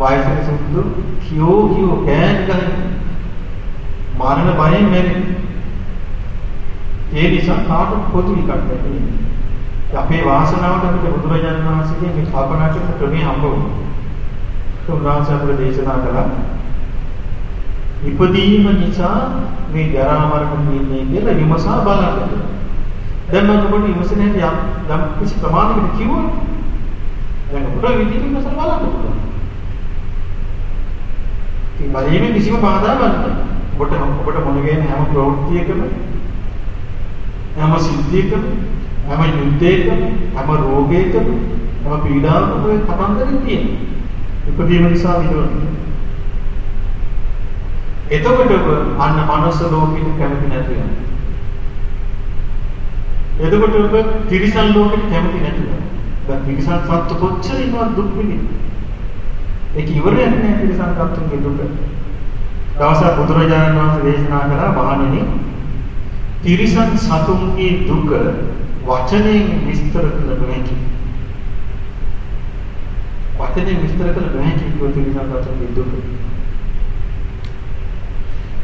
වයසක සුදු කියෝ කියෝ කෑන් ගහන මරණ බයෙන් මැරෙන්නේ. ඒ නිසා කාටවත් පොදු එකක් නැති. අපේ වාසනාවට අපිට බුදුරජාණන් වහන්සේගේ මේ කල්පනා කරන ක්‍රමයේ හම්බ වුණා. උන්වහන්සේ අපිට දේශනා කළා ඉපදීම නිසා මේ ජරා මරණ නින්නේ කියලා විමසා බලන්න. දැන් මම ඔබට විමසන්නේ යම් යම් කිසි ප්‍රමාණයකට කිව්වොත් දැන් ඔබට විදිහට විමසලා බලන්න පුළුවන්. ඉතින් බලීමේ කිසිම බාධාවක් නැහැ. ඔබට ඔබට මොන ගේන හැම ප්‍රවෘත්තියකම හැම සිද්ධියකම හැම යුද්ධයකම හැම රෝගයකම හැම පීඩාවකම ඔය කතන්දරේ තියෙනවා. ඉපදීම නිසා විඳවන්නේ. එතකොට අන්න මනස ලෝකෙට කැමති නැති වෙනවා. එතකොට ඔබ තිරිසන් ලෝකෙට කැමති නැති වෙනවා. දැන් තිරිසන් සත්ත්ව කොච්චර ඉන්නවද දුක් විඳින්නේ. ඒක ඉවරයක් නෑ තිරිසන් සත්ත්වගේ දුක. දවසක් බුදුරජාණන් වහන්සේ දේශනා කළා මහණෙනි තිරිසන් සතුන්ගේ දුක වචනයෙන් විස්තර කළ නොහැකි. වචනයෙන් විස්තර කළ නොහැකි කිව්ව තිරිසන් සතුන්ගේ දුක.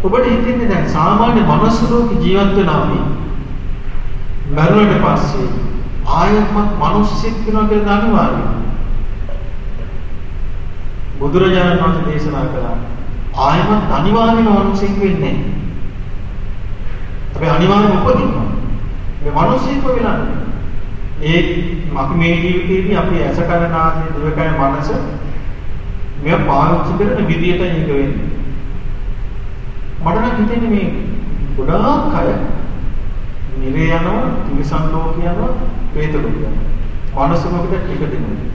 ඔබට හිතෙන්නේ දැන් සාමාන්‍ය මනුස්ස ලෝක ජීවත් වෙනා අපි මරුණට පස්සේ ආයත්මත් මිනිස්සෙක් වෙනවා කියලා අනිවාර්යයි. බුදුරජාණන් වහන්සේ දේශනා කළා ආයමත් අනිවාර්යම මිනිස්සෙක් වෙන්නේ නැහැ. අපි අනිවාර්යම උපදිනවා. මේ මිනිස්සෙක් වෙලා ඒ අපි මේ ජීවිතේදී අපි ඇස කන නාසය දිවකය මනස මේ පාවිච්චි කරන විදියට ඒක වෙන්නේ. මට නම් හිතෙන්නේ මේ ගොඩාක් අය නිරේ යනවා, තිරිසන් ලෝක යනවා, പ്രേත ලෝක යනවා. මනුස්ස ලෝකෙට ටික දෙනවා.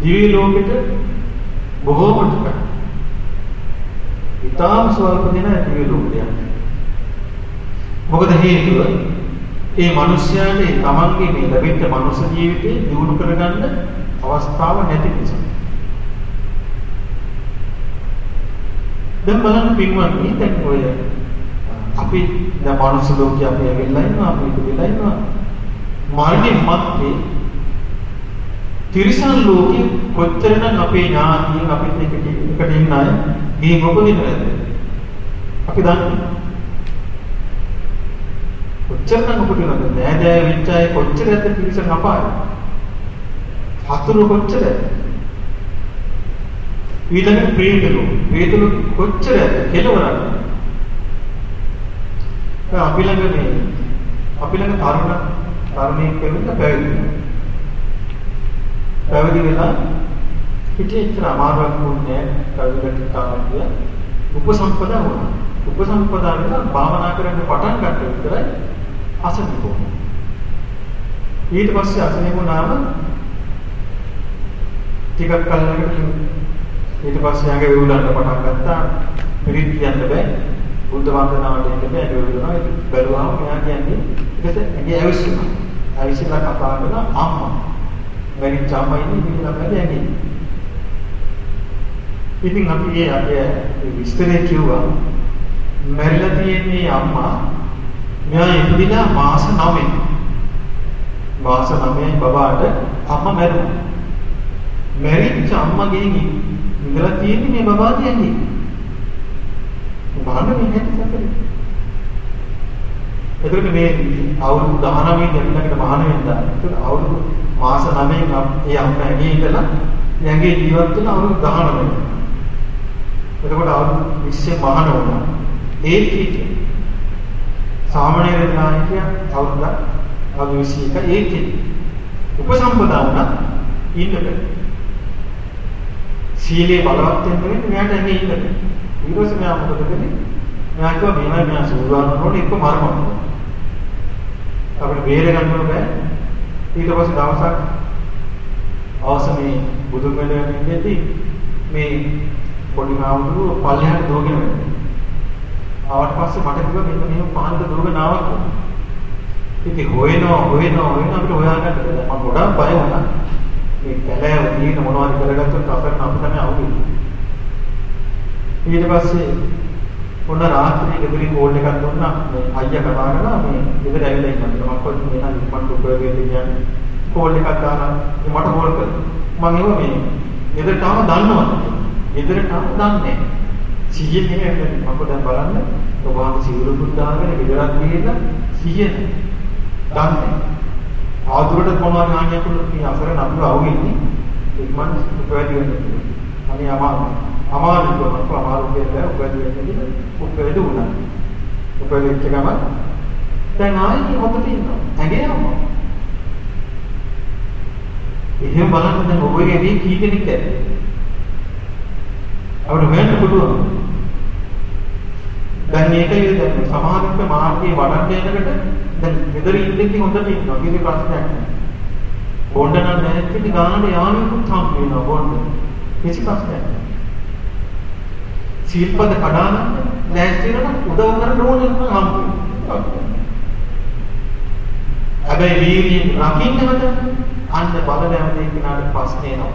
දිව්‍ය ලෝකෙට බොහෝම ටිකයි. ඊටාම ස්වල්ප දින දිව්‍ය ලෝකෙට යනවා. මොකද හේතුව ඒ මිනිස්යාට ඒ තමන්ගේ මේ ලැබෙච්ච මනුස්ස ජීවිතේ දියුණු කරගන්න අවස්ථාව නැති නිසා. දැන් බලන්න පින්වත්නි දැන් ඔය අපි දැන් මනුස්ස ලෝකේ අපි ඇවිල්ලා ඉන්නවා අපි ඉඳලා ඉන්නවා. මරණින් මත්තේ තිරිසන් ලෝකේ කොච්චරනම් අපේ ඥාතියින් අපිත් එක්ක එකට ඉන්න අය මේ මොකද නේද අපි දන්නේ. කොච්චරනම් උපදිනවද නෑදෑය වෙච්ච අය කොච්චරද පිරිසන් අපාය? හතුරු කොච්චරද ඊළඟ ප්‍රේතලු. ප්‍රේතලු කොච්චරද කෙලවරක්. අපි ළඟ මේ අපි ළඟ තරුණ තරුණයෙක් කෙනෙක් පැවිදි පැවිදි වෙලා හිතේ ඉතර අමාරුවක් වුණේ පැවිදිට තාමත් උපසම්පදා වුණා. උපසම්පදා වෙලා භාවනා කරන්න පටන් ගන්න විතරයි අසනීප වුණා. ඊට පස්සේ අසනීප වුණාම ටිකක් කලකට ඊට පස්සේ ආගේ වේවුලන්න පටන් ගත්තා. පිරිත් කියන්න බෑ. බුද්ධ වන්දනාවට එන්න බෑ. ඒක වේවුලනවා බැලුවාම මෙයා කියන්නේ ඒකට ඇගේ ඇවිස්සුනා ඇවිස්සලා කතා කරලා අම්මා. මැරිච්ච අම්මා ඉන්නේ ඉතින් ළමයි ඇගේ ඉතින් අපි ඒ අපේ විස්තරේ කිව්වා. මැරිලා තියෙන්නේ අම්මා. මෙයා ඉපදිලා මාස 9 මාස 9 බබාට අම්මා මැරුණා. මැරිච්ච අම්මගෙන් ඉඳලා තියෙන්නේ මේ බබා කියන්නේ. බලන්න මේ හැටි සැකරේ එතකොට මේ අවුරුදු 19 දෙන්නකට මහාන වෙනදා එතකොට අවුරුදු මාස 9න් ඒ අම්මා ඇගේ ඉඳලා යගේ ජීවත් වෙන අවුරුදු 19 එතකොට අවුරුදු 20 මහාන වුණා. ඒ කීකේ සාමාන්‍ය ඥානිකය අවුරුද්ද අවුරුදු 21 ඒකේ උපසම්පදා වුණා. ඉන්න බෑ සීලේ බලවත් වෙන්න වෙන්නේ මෙයාට ඇඟේ ඉන්න බෑ ඊට පස්සේ මෙයා මොකද කරන්නේ මෙයා කිව්වා මෙහෙමයි මෙයා සූදානම් වුණොත් එක්ක මරමු අපිට බේර ගන්න බෑ ඊට පස්සේ දවසක් අවසමේ බුදුන් වෙලෙන්නේ මේ පොඩි මාවුරු පල්ලෙහාට දුවගෙන වෙන්නේ ආවට පස්සේ මට කිව්වා මෙන්න මෙහෙම පහන්ද දුරගෙන ආවා කියලා. ඉතින් හොයනවා හොයනවා හොයනවා අපිට හොයාගන්න බැහැ. මම ගොඩාක් බය වුණා. මේ කැලෑව තියෙන මොනවද කරගත්තොත් අපිට අපිට තමයි අවුලුනේ. ඊට පස්සේ ඔන්න රාත්‍රියේ ගෙදරින් කෝල් එකක් දුන්නා. මේ අයියා කතා කරලා මේ ගෙදර ඇවිල්ලා ඉන්නවා. මම කොහොමද මේ නම් ඉක්මනට උපයෝගයට කියන්නේ. කෝල් එකක් දාලා මට කෝල් කළා. මම ඒව මේ ගෙදරට ආව දන්නවද? ගෙදරට ආව දන්නේ නැහැ. සිහියෙන් නෙමෙයි මම දැන් බලන්න ඔබ වහන්සේ සිවුරු පුදාගෙන ගෙදරක් ගිහිල්ලා සිහියෙන් දන්නේ ආදුරට මොනවද හානියක් වුණොත් මේ අසර නතුරු අවුෙන්නේ ඉක්මන් උපවැදි වෙන්නේ අනේ අමාරු අමාරු කොහොමද අමාරු කියලා උපවැදි වෙන්නේ උපවැදි වුණා උපවැදි වෙච්ච ගමන් දැන් ආයේ මොකද තියෙනවා ඇගේ අම්මා එහෙම බලන්න දැන් ඔබගේ දී කී දෙනෙක් ඇද්ද අපිට හොයන්න පුළුවන්. දැන් මේකේ දැන් සමාජික මාර්ගයේ වඩන්න යනකොට දැන් මෙතන ඉන්නේ හොඳට ඉන්නවා. කිසි ප්‍රශ්නයක් නැහැ. බොණ්ඩ නම් නැති ඉතින් ගානට යාළුවෙකුත් හම් වෙනවා බොණ්ඩ. කිසි ප්‍රශ්නයක් නැහැ. සීල්පද කඩාන නැස්ති වෙනකොට උදව් කරන්න ඕනේ නම් හම් වෙනවා. හැබැයි වීර්යයෙන් රකින්නකොට අන්න බල නැවතේ කෙනාට ප්‍රශ්නේ එනවා.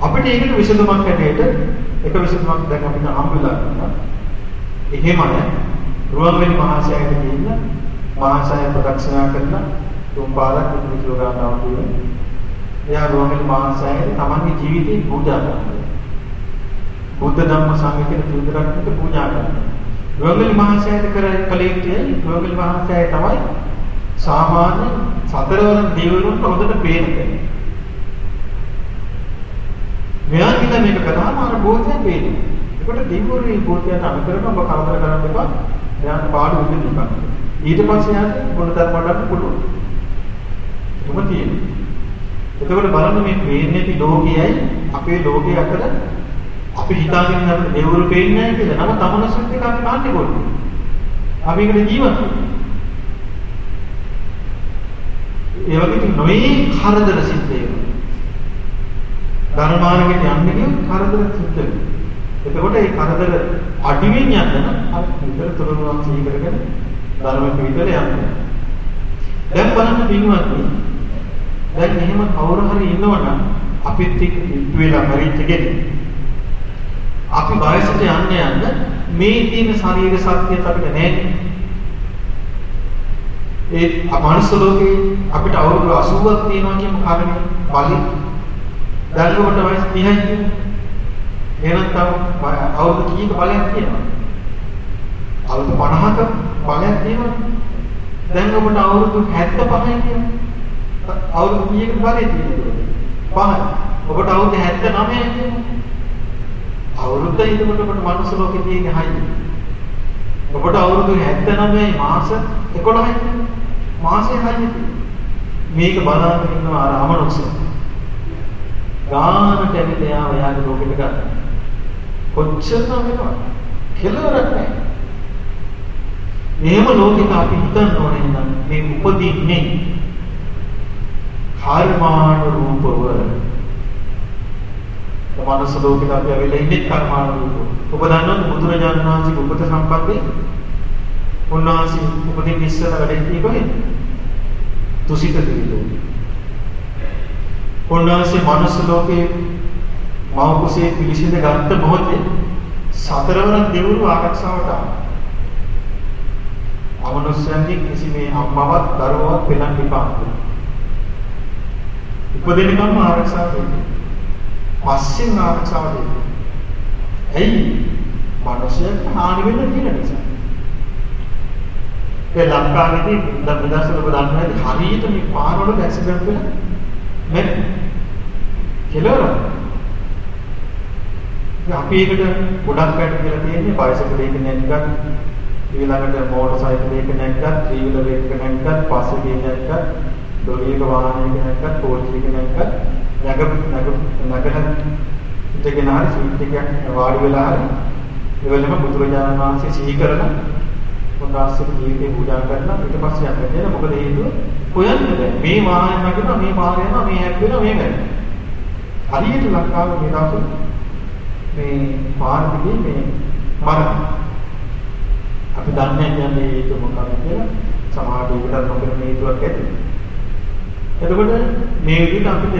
අපිට ඒකට විසඳුමක් හැටියට එක විසඳුමක් දැන් අපිට හම්බෙලා තියෙනවා. එහෙමයි රුවන්වැලි මහාසෑයට ගිහින් මහාසෑය ප්‍රදක්ෂිනා කරන තුන් පාරක් විදුලි ගානවා කියන්නේ. එයා රුවන්වැලි මහාසෑයට තමන්ගේ ජීවිතේ පූජා කරනවා. බුද්ධ ධම්ම සංඝ කියන තුන්දරකට පූජා කරනවා. රුවන්වැලි මහාසෑයට කර කලේ කියන්නේ රුවන්වැලි මහාසෑය තමයි සාමාන්‍ය සතරවරන් දේවරුන්ට හොඳට පේන කෙනෙක්. මෙයා කියලා මේක කතාම අර බෝධිය පේන්නේ. ඒකට දෙවිවරු මේ බෝධියට අනුකරන ඔබ කරදර කරන්න එපා. එයාට පාඩු වෙන්න එපා. ඊට පස්සේ යාට ගුණධර්ම වඩන්න පුළුවන්. එහෙම තියෙනවා. එතකොට බලන්න මේ පේන්නේ ලෝකයයි අපේ ලෝකයේ අතර අපි හිතාගෙන ඉන්න දෙවිවරු පේන්නේ නැහැ කියලා. නම තමනසුත් එක අපි මාන්නේ කොහොමද? අපි ඒකට ජීවත් වෙනවා. ඒ වගේ නොයේ කරදර සිද්ධ වෙනවා. ධර්මාර්ගයට යන්න ගියොත් කරදර සිද්ධ වෙනවා. එතකොට ඒ කරදර අඩුවෙන් යන්න නම් අපි විතර තුරුණුවක් සිහි කරගෙන ධර්මයට විතර යන්න. දැන් බලන්න පින්වත්නි දැන් එහෙම කවුරු හරි ඉන්නවනම් අපිත් එක්ක ඉතු වෙලා මරිච්ච කෙනෙක් අපි වයසට යන්න යන්න මේ තියෙන ශරීර ශක්තියත් අපිට නැහැ. ඒ මනුස්ස ලෝකේ අපිට අවුරුදු 80ක් තියෙනවා කියන කාරණේ බලි දැන් ඔබට වයස 30යි කියන්නේ. එහෙනම් තව අවුරුදු කීයක බලයක් තියෙනවා? අවුරුදු 50ක බලයක් තියෙනවා. දැන් ඔබට අවුරුදු 75යි කියන්නේ. අවුරුදු කීයක බලය තියෙනවද? පහයි. ඔබට අවුරුදු 79යි කියන්නේ. අවුරුද්ද හිතකොට ඔබට මනුස්ස ලෝකේ තියෙන හයි. ඔබට අවුරුදු 79යි මාස 11යි කියන්නේ. මාසේ හයි මේක බලාගෙන ඉන්නවා අර අමනුෂ්‍ය. ගානට ඇවිත් එයා එයාගේ ලෝකෙට ගන්න. කොච්චර නමනවා. කෙලවරක් නැහැ. මේම ලෝකෙක අපි හිතන්න ඕනේ නම් මේ උපදින්නේ කර්මාන රූපවල. මනස ලෝකෙට අපි ඇවිල්ලා ඉන්නේ කර්මාන රූප. ඔබ දන්නවද බුදුරජාණන් වහන්සේගේ උපත සම්බන්ධයෙන්? උන්වහන්සේ උපදින්න ඉස්සර වැඩ හිටියේ කොහෙද? තුසිත දිවිලෝකේ. උන්වහන්සේ මනස ලෝකේ මව කුසේ පිළිසිඳ ගත්ත මොහොතේ සතරවරන් දෙවිවරු ආරක්ෂාවට ආවා. අමනුෂ්‍යයන්ගේ කිසි මේ අම්මවත් දරුවවත් පෙළන් විපාක. උපදිනකම් ආරක්ෂා දෙන්නේ. පස්සෙන් ආරක්ෂාව දෙන්නේ. ඇයි? මනුෂ්‍යයන්ට හානි වෙන්න තියෙන නිසා. ඒ ලංකාවේදී දවදසල ඔබ දන්නවා හරියට මේ පාරවල ඇක්සිඩන්ට් වෙලා මේ කෙලවර. අපි ඒකට ගොඩක් වැඩ කියලා තියෙන්නේ බයිසිකල් එක නැත්නම් ඊළඟට මෝටර් සයිකල් එක නැත්නම් ත්‍රී වීලර් එක නැත්නම් පස්සේ නැත්නම් දොරියක වාහනයක නැත්නම් කෝච්චි එක නැත්නම් නැග නැග නැගන ඉතගෙන හරි සීට් එකක් වාඩි වෙලා හරි ඒවලම බුදුරජාණන් වහන්සේ සිහි කරලා උන්වහන්සේගේ ජීවිතේ පූජා කරලා ඊට පස්සේ යන්න දෙන මොකද හේතුව? හොයන්න බෑ. මේ වාහනය නගිනවා මේ පාර යනවා මේ හැප් වෙනවා මේ වෙනවා හරියට ලංකාවේ මේ දවස්වල මේ පාර දිගේ මේ මරණ. අපි දන්නේ කියන්නේ ඒක මොකක්ද කියලා. සමාජ උඩට නොකරන හේතුවක් ඇති. එතකොට මේ විදිහට අපිට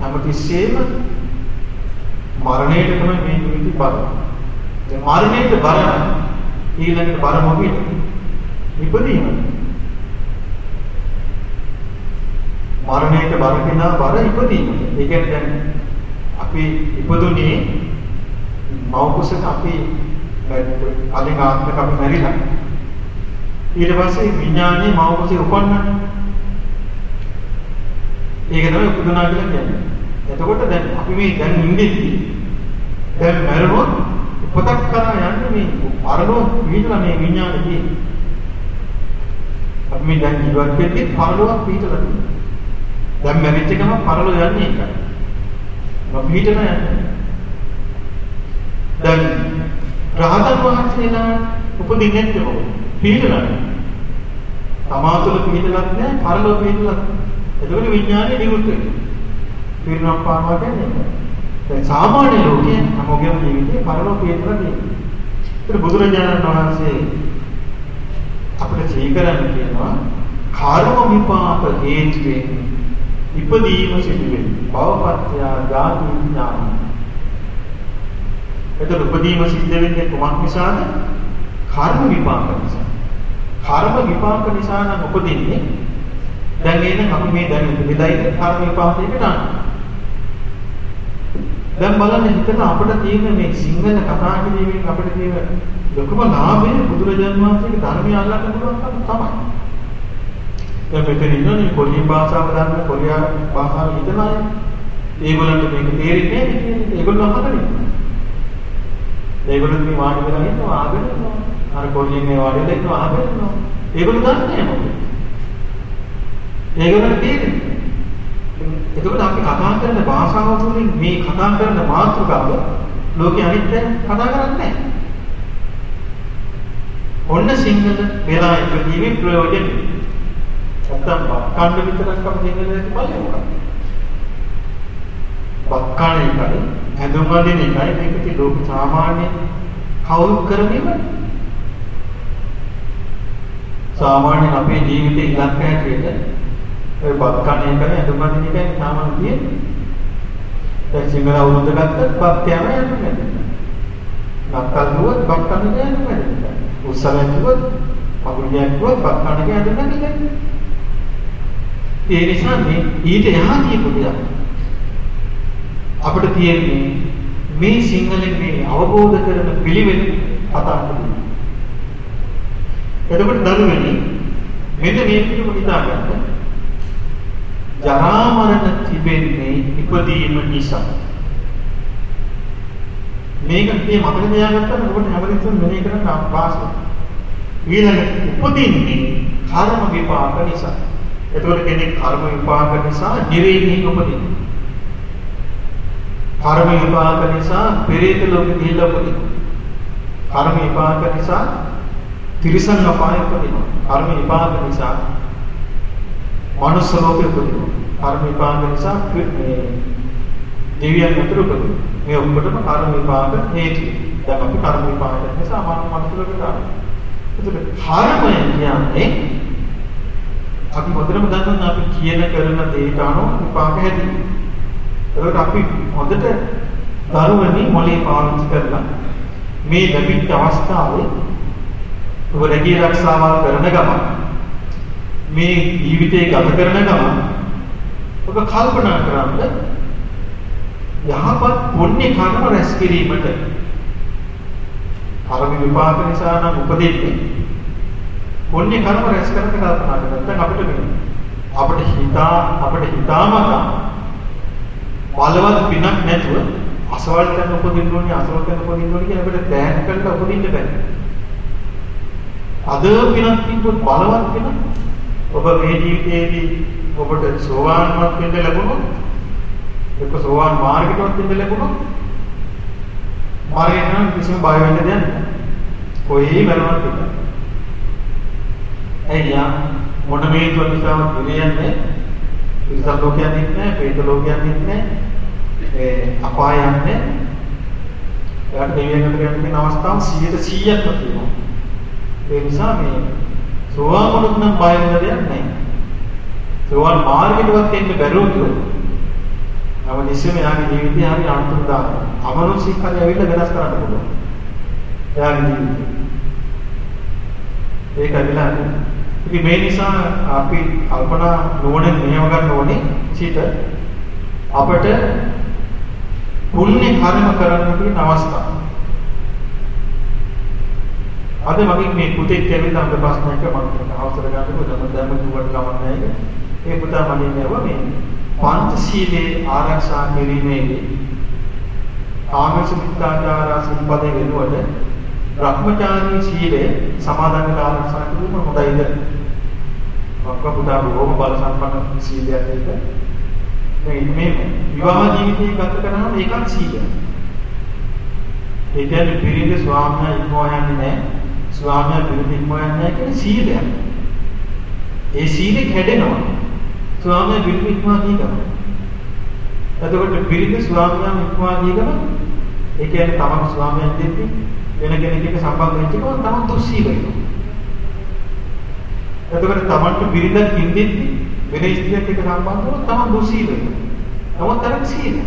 හැමතිස්සෙම මරණයට තමයි මේ නිමිති බර. ඒ මරණයට බර ඊළඟට බර මොකෙද? ඉපදීම. මරණයට බර කෙනා බර ඉපදීම. ඒ කියන්නේ දැන් අපි ඉපදුනේ මව කුසක අපි කලින් ආත්මක අපි මැරිලා. ඊට පස්සේ විඥානේ මව කුසේ උපන්නා. ඒක තමයි උපදුනා කියලා කියන්නේ. එතකොට දැන් අපි මේ දැන් ඉඳිද්දි දැන් මැරුණොත් උපතක් කරා යන්නේ මේ පරලෝ පිටලා මේ විඥානේ තියෙන්නේ. අපි මේ දැන් ජීවත් වෙද්දි පරලෝක් පිටලා තියෙනවා. දැන් මැරිච්ච ගම පරලෝ යන්නේ ඒකයි. අපි පිටලා යන්නේ. දැන් රහතන් වහන්සේලා උපදින්නේ කොහොමද? පිටලා. තමා තුළ පිටලක් නැහැ පරලෝ පිටලක්. එතකොට විඥානේ නිරුත් වෙනවා. පිරිනොම් පානවා කියන්නේ දැන් සාමාන්‍ය ලෝකයේ හැමෝගෙම ජීවිතේ පරලෝ පිටලා තියෙනවා. ඒක බුදුරජාණන් වහන්සේ අපිට සීකරන්න කියනවා කර්ම විපාක හේතුවෙන් ඉපදීම සිදුවේ. භවපත්‍ය ජාති විඥාන. එතකොට උපදීම සිද්ධ වෙන්නේ කොමක් නිසාද? කර්ම විපාක නිසා. කර්ම විපාක නිසා නම් උපදින්නේ දැන් එන අපි මේ දැන් ඉපදිලා ඉන්න කර්ම විපාකයකට අනුව. දැන් බලන්න හිතන අපිට තියෙන මේ සිංහල කතා කිරීමෙන් අපිට තියෙන ලොකුම ලාභය බුදුරජාණන් වහන්සේගේ ධර්මය අල්ලන්න පුළුවන්කම තමයි. දැන් මෙතන ඉන්නනේ කොරියන් භාෂාව දන්න කොරියා භාෂාව හිතන අය. ඒගොල්ලන්ට මේක තේරෙන්නේ නැහැ. ඒගොල්ලෝ අහන්නේ. ඒගොල්ලෝ මේ වාඩි වෙලා ඉන්නවා ආගෙන ඉන්නවා. අර කොරියන් මේ වාඩි වෙලා ඉන්නවා ආගෙන ඉන්නවා. ඒගොල්ලෝ දන්නේ නැහැ ඒගොල්ලන්ට තේරෙන්නේ. එතකොට අපි කතා කරන භාෂාව තුළින් මේ කතා කරන මාතෘකාව ලෝකෙ අනිත් කතා කරන්නේ නැහැ. ඔන්න සිංහල වෙලා ඉපදීමේ ප්‍රයෝජන. නැත්තම් බක්කන්න විතරක් අප සිංහල නැති බලන්නේ මොකක්ද? බක්කණ එකයි හැඳුම් වදින එකයි මේක ඉතින් ලෝක සාමාන්‍ය කවුරුත් කරන්නේ නැහැ. සාමාන්‍යයෙන් අපේ ජීවිතේ ඉලක්කය හැටියට ඔය බක්කණ එකයි හැඳුම් වදින එකයි සාමාන්‍ය තියෙන්නේ. දැන් සිංහල අවුරුද්ද ගත්තත් බක් යන හැඳුම් වදින. නක්කල් දුවත් බක්කණ එක හැඳුම් වදින. උත්සවයක් කිව්වොත් පකුලියක් කිව්වොත් බක්කණ එක හැඳුම් වදින. ඒ නිසා මේ ඊට එහා කියපු දෙයක් අපිට තියෙන්නේ මේ සිංහලෙන් මේ අවබෝධ කරන පිළිවෙල කතා කරනවා. එතකොට දරුවනි මෙන්න මේ පිළිම හිතා ගන්න. ජරා මරණ තිබෙන්නේ ඉපදීම නිසා. මේක මේ මතක තියාගත්තම ඔබට හැමදෙස්සම මෙහෙ කරන්න අපහසුයි. ඊළඟ උපදින්නේ කර්ම විපාක නිසා. එතකොට කෙනෙක් කර්ම විපාක නිසා නිරේණිය උපදිනවා. කර්ම විපාක නිසා පෙරේත ලෝකෙ ගිහිල්ලා උපදිනවා. කර්ම විපාක නිසා තිරිසන් අපායෙ උපදිනවා. කර්ම විපාක නිසා මනුස්ස ලෝකෙ උපදිනවා. කර්ම විපාක නිසා මේ දෙවියන් අතර උපදිනවා. මේ ඔක්කොටම කර්ම විපාක හේතු. දැන් අපි කර්ම විපාක නිසා මන මනුස්ස ලෝකෙට ආවා. එතකොට කර්මය කියන්නේ අපි මොකදම දන්නවද අපි කියන කරන දේට අනුව විපාක හැදෙන්නේ. ඒකට අපි හොඳට දරුවනි මොලේ පාවිච්චි කරලා මේ ලැබිච්ච අවස්ථාවේ ඔබ රැකී ආරක්ෂාවල් කරන ගමන් මේ ජීවිතේ ගත කරන ගමන් ඔබ කල්පනා කරන්න යහපත් පුණ්‍ය කර්ම රැස් කිරීමට කර්ම විපාක නිසා නම් උපදින්නේ පුණ්‍ය කර්ම රැස් කරන්න කල්පනා කරලා අපිට මේ අපිට හිතා අපිට හිතාමතා බලවත් පිනක් නැතුව අසවල් තැන උපදින්න ඕනේ අසවල් තැන උපදින්න ඕනේ කියන අපිට දැන් කරලා උපදින්න බෑ. අද පිනක් තිබ්බොත් බලවත් පින ඔබ මේ ජීවිතයේදී ඔබට සෝවාන්වත් වෙන්න ලැබුණොත් එක්ක සෝවාන් මාර්ගයටවත් වෙන්න ලැබුණොත් මාර්ගය නම් කිසිම බය වෙන්න දෙයක් නැහැ. කොයි වෙලාවත් වෙන්න. එයා මොන හේතුව නිසාම දිරියන්නේ ඉරිසත් ලෝකයක් නැහැ, ප්‍රේත ලෝකයක් නැහැ. ඒ අපායන්නේ එයාට දෙවියන්ට කියන්නේ අවස්ථාව 100%ක්ම තියෙනවා. ඒ නිසා මේ සෝවාන් වුණොත් නම් බය වෙන දෙයක් නැහැ. සෝවාන් මාර්ගයටවත් එන්න බැරුව කිව්වොත් නම නිසෙම යාගේ ජීවිතය හරි අන්තර්දාන. අමනුෂ්‍යික හරි ඇවිල්ලා වෙනස් කරන්න පුළුවන්. යාගේ ජීවිතය. ඒක ඇවිල්ලා ඉතින් මේ නිසා අපි කල්පනා නුවණින් මෙහෙම ගන්න ඕනේ සිත අපට පුණ්‍ය කර්ම කරන්න තියෙන අවස්ථාව. අද මගේ මේ පුතෙක් කියලා අද ප්‍රශ්නයක මම අවසර ගන්නකොට මම ධර්ම දුවට කවන්නේ ඒ පුතා මගේ නේව මේ පංචශීලයේ ආරක්ෂා කිරීමේදී ආමස මිත්‍යාචාර සම්පදේ වෙනුවට භ්‍රමචාරී සීලය සමාදන් වෙලා ආරක්ෂා කිරීම හොඳයිද? මක්ක පුතා බොහොම බල සම්පන්න සීලයක් ඒක. මේ මේ විවාහ ජීවිතය ගත කරනවා ඒකත් සීලය. ඒ කියන්නේ පිරිඳ ස්වාමියා ඉක්මවා යන්නේ නැහැ. ස්වාමියා පිරිඳ ඉක්මවා යන්නේ නැහැ කියන්නේ සීලයක්. ඒ සීලෙ කැඩෙනවා. ස්වාමියා පිරිඳ ඉක්මවා ගියම. එතකොට පිරිඳ ස්වාමියා ඉක්මවා ගියම ඒ කියන්නේ තමන් ස්වාමියා දෙන්නේ වෙන කෙනෙක් එක්ක සම්බන්ධ වෙච්ච ගමන් තමන් දුස්සී වෙනවා. එතකොට තමන්ට පිරිඳක් ඉඳිද්දි වෙන ස්ත්‍රියක් එක්ක සම්බන්ධ වුණොත් තමන් දුස්සී වෙනවා. නමුත් අර සීලය.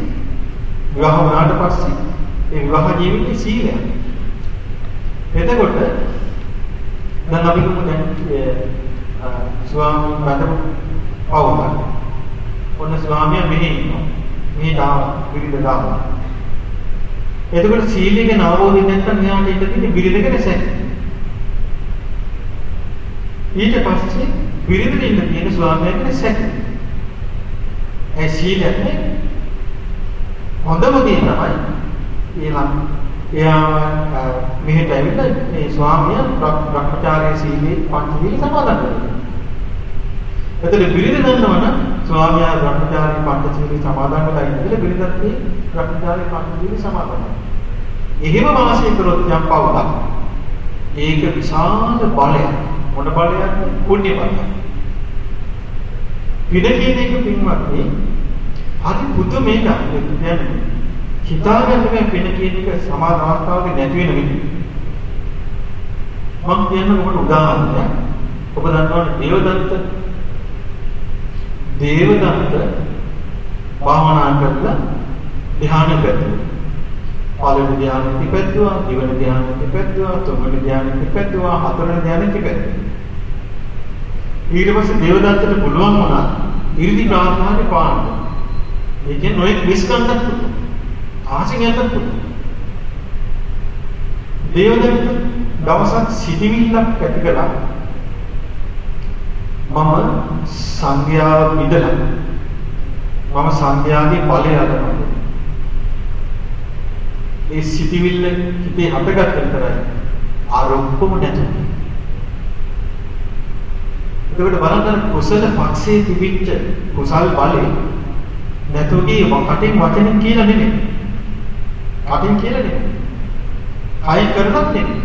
විවාහ වුණාට පස්සේ ඒ විවාහ ජීවිතේ සීලය. එතකොට දැන් අපි කොහොමද දැන් ස්වාමී බඳපු පවුල. ඔන්න ස්වාමියා මෙහි ඉන්නවා. මේ දාව පිළිද දාව. එතකොට සීලය ගැන අවබෝධය නැත්නම් මෙයාට ඉන්න තියෙන්නේ බිරිඳ ගැන සැක. ඊට පස්සේ බිරිඳ ඉන්න තියෙන ස්වාමියා ගැන සැක. ඒ සීලය හොඳම දේ තමයි ඊළඟ එයා මෙහෙට ඇවිල්ලා මේ ස්වාමියා භ්‍රමචාරී සීලේ පංචශීල සමාදන් කරනවා. එතකොට බිරිඳ දන්නවනම් ස්වාමියා භ්‍රමචාරී පංචශීල සමාදන් කරලා ඉඳලා බිරිඳත් මේ භ්‍රමචාරී පංචශීල සමාදන් කරනවා. එහෙම වාසය කරොත් යම් පවුලක් ඒක විශාල බලයක්. මොන බලයක්ද? පුණ්‍ය බලයක්. පින කියන එක පින්වත්නි හරි පුදුම එකක් කියන්නේ. හිතාගන්න බෑ පින කියන එක සමාන අවස්ථාවක නැති වෙන විදිහ. මම කියන්න ඔබට උදාහරණයක්. ඔබ දන්නවනේ දේවදත්ත දේවදත්ත භාවනා කරලා ධ්‍යාන කරනවා. පළවෙනි ධ්‍යානෙ තිපැද්දුවා, දෙවෙනි ධ්‍යානෙ තිපැද්දුවා, තුන්වෙනි ධ්‍යානෙ තිපැද්දුවා, හතරවෙනි ධ්‍යානෙ තිපැද්දුවා. ඊට පස්සේ දේවදත්තට පුළුවන් වුණා ඉරිදි ප්‍රාර්ථනාවේ පාන්න. ඒ කියන්නේ නොයෙක් විස්කන්ධක් පුළුවන්. ආසින් යන්නත් පුළුවන්. දේවදත්ත දවසක් සිටිවිල්ලක් ඇති කළා. මම සංඝයා විදලා මම සංඝයාගේ ඵලය අදනවා. ඒ සිටිවිල්ල හිතේ හටගත්ත විතරයි ආරොප්පම නැතුනේ. එතකොට බලන්න කුසල පක්ෂයේ තිබිච්ච කුසල් බලේ නැතුගේ කටින් වචනෙන් කියලා නෙමෙයි. කටින් කියලා නෙමෙයි. කයි කරනත් නෙමෙයි.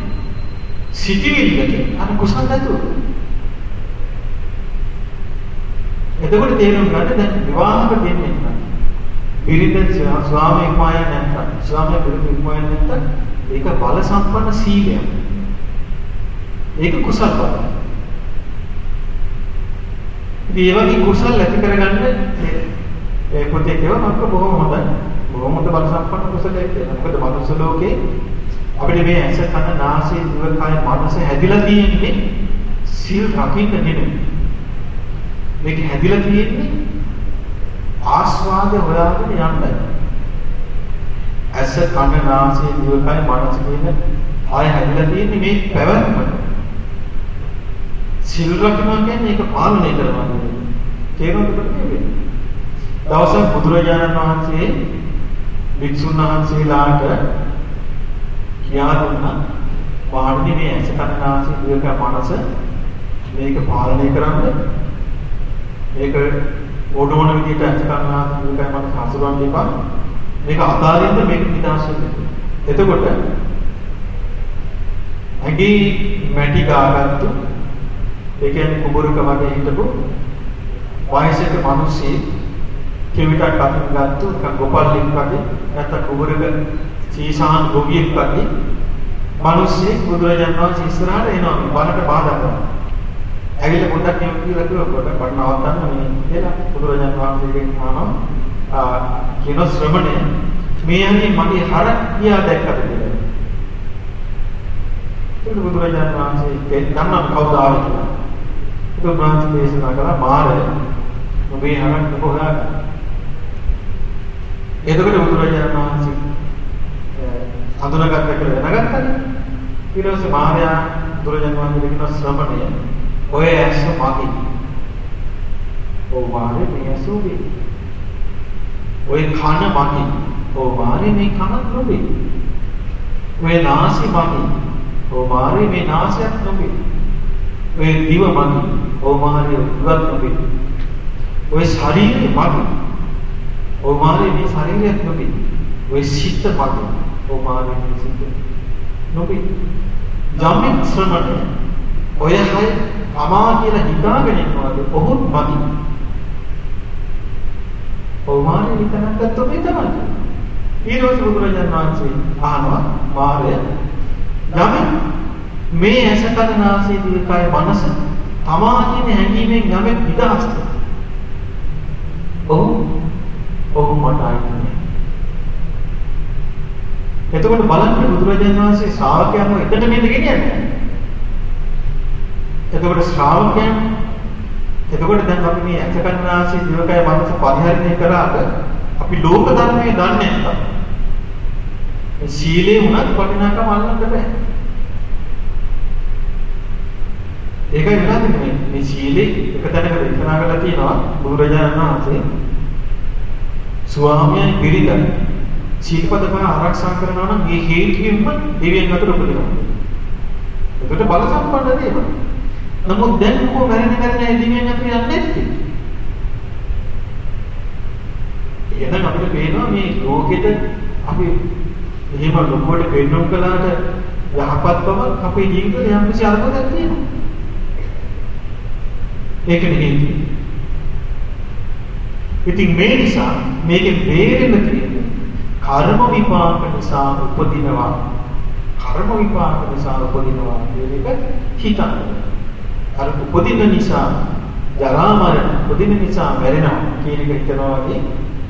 සිටිවිල්ලකින් අර කුසල් නැතුව. එතකොට තේරුම් ගන්න දැන් විවාහක දෙන්නේ නැහැ. බිරිඳ ස්වාමී ඉක්මයන් නැත්තම් ස්වාමී බිරිඳ ඉක්මයන් නැත්තම් ඒක බල සම්පන්න සීලයක්. ඒක කුසල් බලය. ඉතින් ඒ වගේ කුසල් ඇති කරගන්න ඒ පොතේ කියව මක්ක බොහොම හොඳයි. බොහොම හොඳ බල සම්පන්න කුසලයක් කියලා. මොකද මනුස්ස ලෝකේ අපිට මේ ඇස කන නාසය දිව කය මනස හැදිලා තියෙන්නේ සීල් රකින්න නෙමෙයි. මේක හැදිලා තියෙන්නේ ආස්වාද හොයාගෙන යන්නයි. ඇස කන නාසය දිව කය මනස කියන ආය හැදිලා තියෙන්නේ මේ පැවැත්මට. සිල් රකින්නවා කියන්නේ ඒක පාලනය කරනවා. තේරුම්ද කියන්නේ? දවසක් බුදුරජාණන් වහන්සේ වික්ෂුන් වහන්සේලාට කියා දුන්නා වාඩි මේ ඇස කන නාසය දිව කය මනස මේක පාලනය කරන්න මේක ඕන ඕන විදිහට ඇස් කන නාසය දිව කය මනස හසුරවන්න එපා මේක අතාරින්න මේක නිදාස් වෙන්න. එතකොට ඇඟේ මැටි ගාගත්තු ඒ කියන්නේ කුඹුරක වගේ හිටපු වයසක මිනිස්සෙක් කෙවිතක් අතින් ගත්තු ගොපල්ලෙක් වගේ නැත්නම් කුඹුරක සීසාන් ගොවියෙක් වගේ මිනිස්සෙක් බුදුරජාණන් වහන්සේ ඉස්සරහට එනවා බලට බාධා කරනවා. ඇවිල්ලා පොඩ්ඩක් කියමු කියලා කිව්වා පොඩ්ඩක් බඩ නවත්තන්න මේ කියලා බුදුරජාණන් වහන්සේගෙන් අහනවා කියන ශ්‍රමණය මේ යන්නේ මගේ හරක් කියා දැක්කද කියලා. ඒක බුදුරජාණන් වහන්සේ දන්නා කවුද ආවේ කියලා. ඒක බ්‍රාහ්මණ දේශනා කළා මාරය ඔබේ හරක් කොහොමද? එතකොට බුදුරජාණන් වහන්සේ හඳුනාගත්ත කියලා දැනගත්තනේ. ඊට පස්සේ මාර්යා බුදුරජාණන් වහන්සේ කියන ශ්‍රමණය ඔය ඇස මගේ. ඔව් මාරේ මේ ඇස උගේ. ඔය කන මගේ. ඔව් මාරේ මේ කනත් නොවේ. ඔය නාසය මගේ. ඔව් මාරේ මේ නාසයත් නොවේ. ඔය දිව මගේ. ඔව් මාරේ දිවත් නොවේ. ඔය ශරීරය මගේ. ඔව් මාරේ මේ ශරීරයත් නොවේ. ඔය සිත මගේ. ඔව් මාරේ මේ සිත නොවේ. යම් ශ්‍රමණය ඔය හය අමා කියලා හිතාගෙන ඉන්නවාද ඔහුත් මදි. ඔව්මානේ විතරක් ගත්තොත් මේ තමයි. ඊළඟ බුදුරජාණන් වහන්සේ අහනවා මාරය යමෙක් මේ ඇස කන නාසය දිවකය මනස තමා කියන හැඟීමෙන් යමෙක් නිදහස්ද? ඔව් ඔව් මට ආන්නේ. එතකොට බලන්න බුදුරජාණන් වහන්සේ ශ්‍රාවකයන්ව එකට නේද ගෙනියන්නේ? එතකොට ශ්‍රාවකයන් එතකොට දැන් අපි මේ අසකන්නාසී දිවකය මනස පරිහරණය කරාට අපි ලෝක ධර්මයේ දන්නේ නැත්නම් මේ සීලේ උනත් වටිනාකම අල්ලන්න බෑ. ඒකයි වෙලා තිබුණේ මේ සීලේ එක තැනක දේශනා කරලා තියෙනවා බුදුරජාණන් වහන්සේ ස්වාමියන් පිළිගන්න සීලපද පහ ආරක්ෂා කරනවා නම් මේ හේතුවෙන්ම දෙවියන් අතර උපදිනවා. ඒකට බල සම්පන්න දේවල්. නමුත් දැන් කොහොම මැරෙන මැරෙන දෙවියන් අතර යන්නේ නැත්තේ. එහෙනම් අපිට පේනවා මේ ලෝකෙට අපි එහෙම ලොකුවට පෙන්වුම් කළාට යහපත් බව අපේ ජීවිතේ යම් කිසි අර්ථයක් තියෙනවා. ඒකනේ හේතුව. ඉතින් මේ නිසා මේකෙන් බේරෙන්න තියෙන්නේ කර්ම විපාක නිසා උපදිනවා. කර්ම විපාක නිසා උපදිනවා කියන එක හිතන්න. අර උපදින නිසා ජරා මරණ උපදින නිසා මැරෙනවා කියන එක හිතනවා වගේ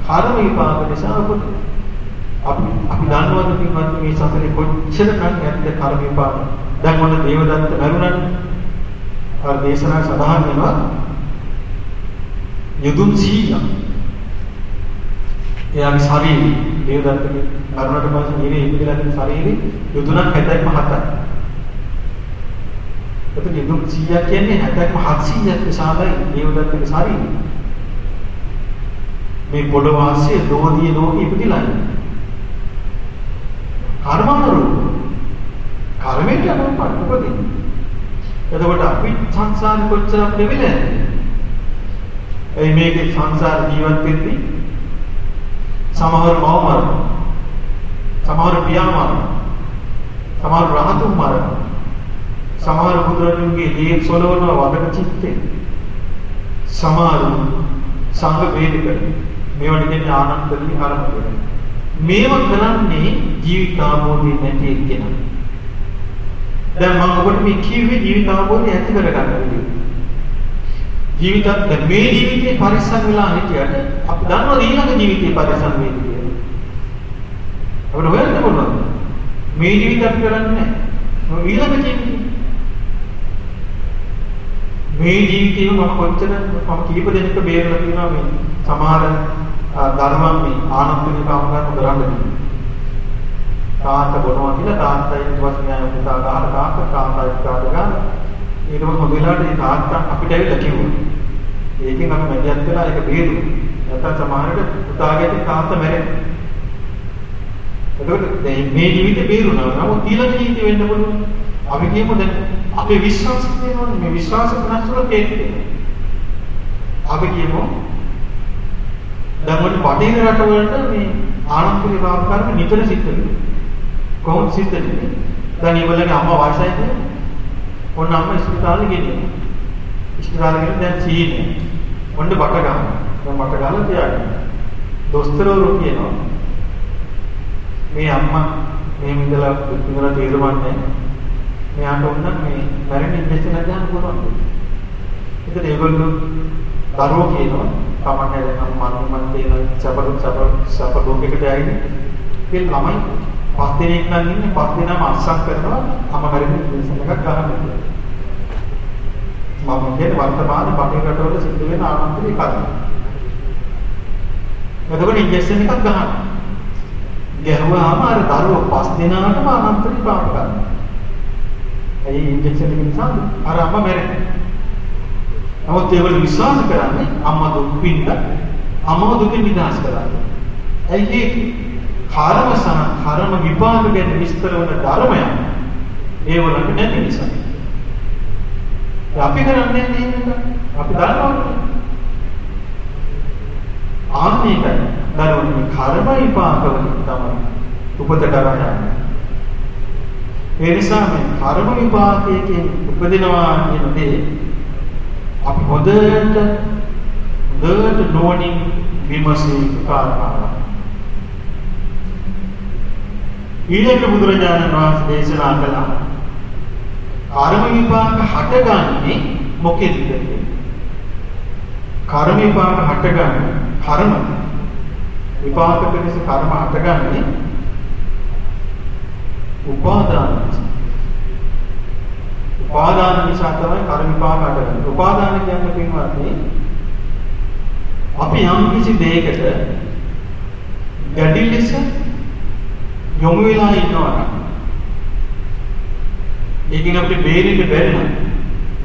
කර්ම විපාක නිසා උපදිනවා. අපි අපි දන්නවද පින්වත් මේ සසරේ කොච්චර කන් ඇත්ත කර්ම විපාක. දැන් මොන දේවදත්ත මරුණානේ. අර දේශනා සඳහන් වෙනවා යදුන් 100ක්. එයාගේ ශරීරය දේවදත්තගේ මරුණට පස්සේ නිරේ ඉපදලා තියෙන ශරීරය යදුනක් 67ක්. එතකොට යදුන් 100ක් කියන්නේ 67ක් විශාලයි දේවදත්තගේ ශරීරය. මේ පොළ වාසිය ලෝධිය ලෝකෙ ඉපදිලා ඉන්නේ. කර්මානුරූප කර්මයට අනුව උපදින. එතකොට අපි සංසාර කොච්චර අපිට වෙලා ඒ මේකේ සංසාර ජීවත් වෙද්දී? සමහර මව මරන සමහර පියා මරන සමහර රහතුන් මරන සමහර බුදුරජුන්ගේ දේ සොලවන වදක චිත්තේ. සමහර සංඝ වේද කරන මේවට කියන්නේ ආනන්දලී ආරම්භ කරනවා මේව කරන්නේ ජීවිත ආභෝධය නැති එක්කෙනා. දැන් මම ඔබට මේ කිව්වේ ජීවිත ආභෝධය ඇති කරගන්න විදිහ. ජීවිතත් මේ ජීවිතේ පරිස්සම් වෙලා හිටියට අපි දන්නවා ඊළඟ ජීවිතේ පරිස්සම් වෙන්නේ කියලා. අපිට හොයන්න පුළුවන්. මේ ජීවිත අපි කරන්නේ නැහැ. ඊළඟ ජීවිතේ මේ ජීවිතේ මම කොච්චර මම කීප දෙනෙක් බේරලා තියෙනවා මේ සමහර ධර්මම් මේ ආනන්දික කාමකර්ම කරන්නේ. තාත්තා බොනවා කියලා තාත්තා ඊට පස්සේ න්යාය පුතා ගහලා තාත්තා තාත්තා ඉස්සරහට ගන්න. ඊට පස්සේ හොඳ වෙලාවට මේ තාත්තා අපිට ඇවිල්ලා කිව්වා. ඒකෙන් අපි මැදිහත් වෙලා ඒක බේරුවා. නැත්නම් සමහරවිට පුතාගේ තාත්තා මැරෙනවා. එතකොට මේ ජීවිතේ බේරුණා. නමුත් ඊළඟ ජීවිතේ වෙන්න පුළුවන්. අපි කියමු දැන් අපේ විශ්වාසය තියෙනවනේ මේ විශ්වාස වෙනස් වල තියෙන්නේ. අපි කියමු දැන් මොකද බටහිර රටවලට මේ ආනන්තුගේ පාපකර්ම නිතර සිද්ධ වෙනවා. කොහොමද සිද්ධ වෙන්නේ? දැන් ඊවලගේ අම්මා වයසයි කියන්නේ. ඔන්න අම්මා ඉස්පිතාලේ ගෙනියනවා. ඉස්පිතාලේ ගෙනියන දැන් සීනේ. ඔන්න බට ගන්න. දැන් බට ගන්න තියාගෙන. දොස්තරවරු කියනවා මේ අම්මා මේ මිදලා ඉඳලා තීරමන්නේ මෙයාට ඕන මේ මැරෙන්න ඉන්ජෙක්ෂන් එකක් ගන්න පුළුවන්. ඒකට ඒගොල්ලෝ දරුවෝ කියනවා කමන්නේ දැන් මම මම තියෙන සබර සබර සබර ලෝකෙකට ඇවිත් ඒ ළමයි පස් දිනක් නම් ඉන්නේ පස් දිනම අස්සම් කරනවා අම මැරෙන්න ඉන්ජෙක්ෂන් එකක් ගන්න කියලා. මම කියන්නේ වර්තමාන බටේ රටවල සිද්ධ වෙන ආනන්දේ කතාව. එතකොට ඉන්ජෙක්ෂන් එකක් ගන්නවා. ගැහුවාම අර දරුවෝ පස් දිනාටම අනන්තරී පාප කරනවා. ඒ ඉන්ජෙක්ෂන් එක නිසා අර අම්මා මැරෙනවා. නමුත් ඒවල විශ්වාස කරන්නේ අම්මා දුක් විඳ අම්මව දුකින් නිදහස් කරන්නේ. ඇයි ඒක? කර්ම සහ කර්ම විපාක ගැන විස්තර වන ධර්මය ඒවලට නැති නිසා. අපි කරන්නේ නේද? අපි දන්නවනේ. ආන්නේකයි දරුවනේ කර්ම විපාකවලින් තමයි උපත කරා යන්නේ. ඒ නිසා මේ කර්ම විපාකයෙන් උපදිනවා කියන දේ අපි හොඳට හොඳට නොවනින් විමසී කාරණා. ඊළඟ බුදුරජාණන් වහන්සේ දේශනා කළා කර්ම විපාක හටගන්නේ මොකෙද කර්ම විපාක හටගන්නේ කර්ම. විපාක පිණිස කර්ම හටගන්නේ උපාදාන උපාදාන නිසා තමයි කර්ම විපාක හටගන්නේ. උපාදාන කියන්නේ පින්වත්නි අපි යම් කිසි දෙයකට ගැටි ලෙස යොමු වෙලා ඉන්නවා නම් ඒකෙන් අපිට බේරෙන්න බැරි නම්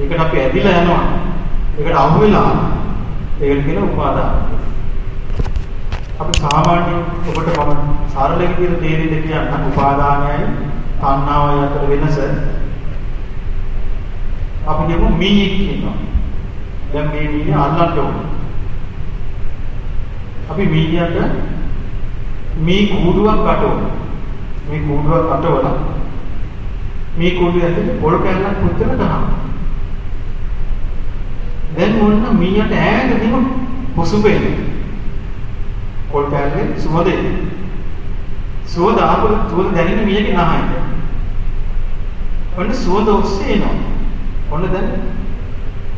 ඒකට අපි ඇදිලා යනවා. ඒකට අහු වෙලා ඒකට කියන උපාදාන. අපි සාමාන්‍යයෙන් ඔබට මම සරල විදිහට තේරෙන්න කියන්නම් උපාදානයයි තණ්හාවයි අතර වෙනස. අපි කියමු මීයක් කියනවා. දැන් මේ මීය අල්ලන්න ඕනේ. අපි මීයට මේ කූඩුවක් අටවන. මේ කූඩුවක් අටවලා මේ කුඩු ඇතුලේ පොල් කැල්ලක් පුච්චලා ගහනවා. දැන් මොන්න මීයට ඈතදීම පොසුබෙන්නේ. පොල් කැල්ලේ සුවදේ. සුවද ආපු සුවද දැනෙන මීයගේ නහය. ඔන්න සුවද ඔස්සේ එනවා. ඔන්න දැන්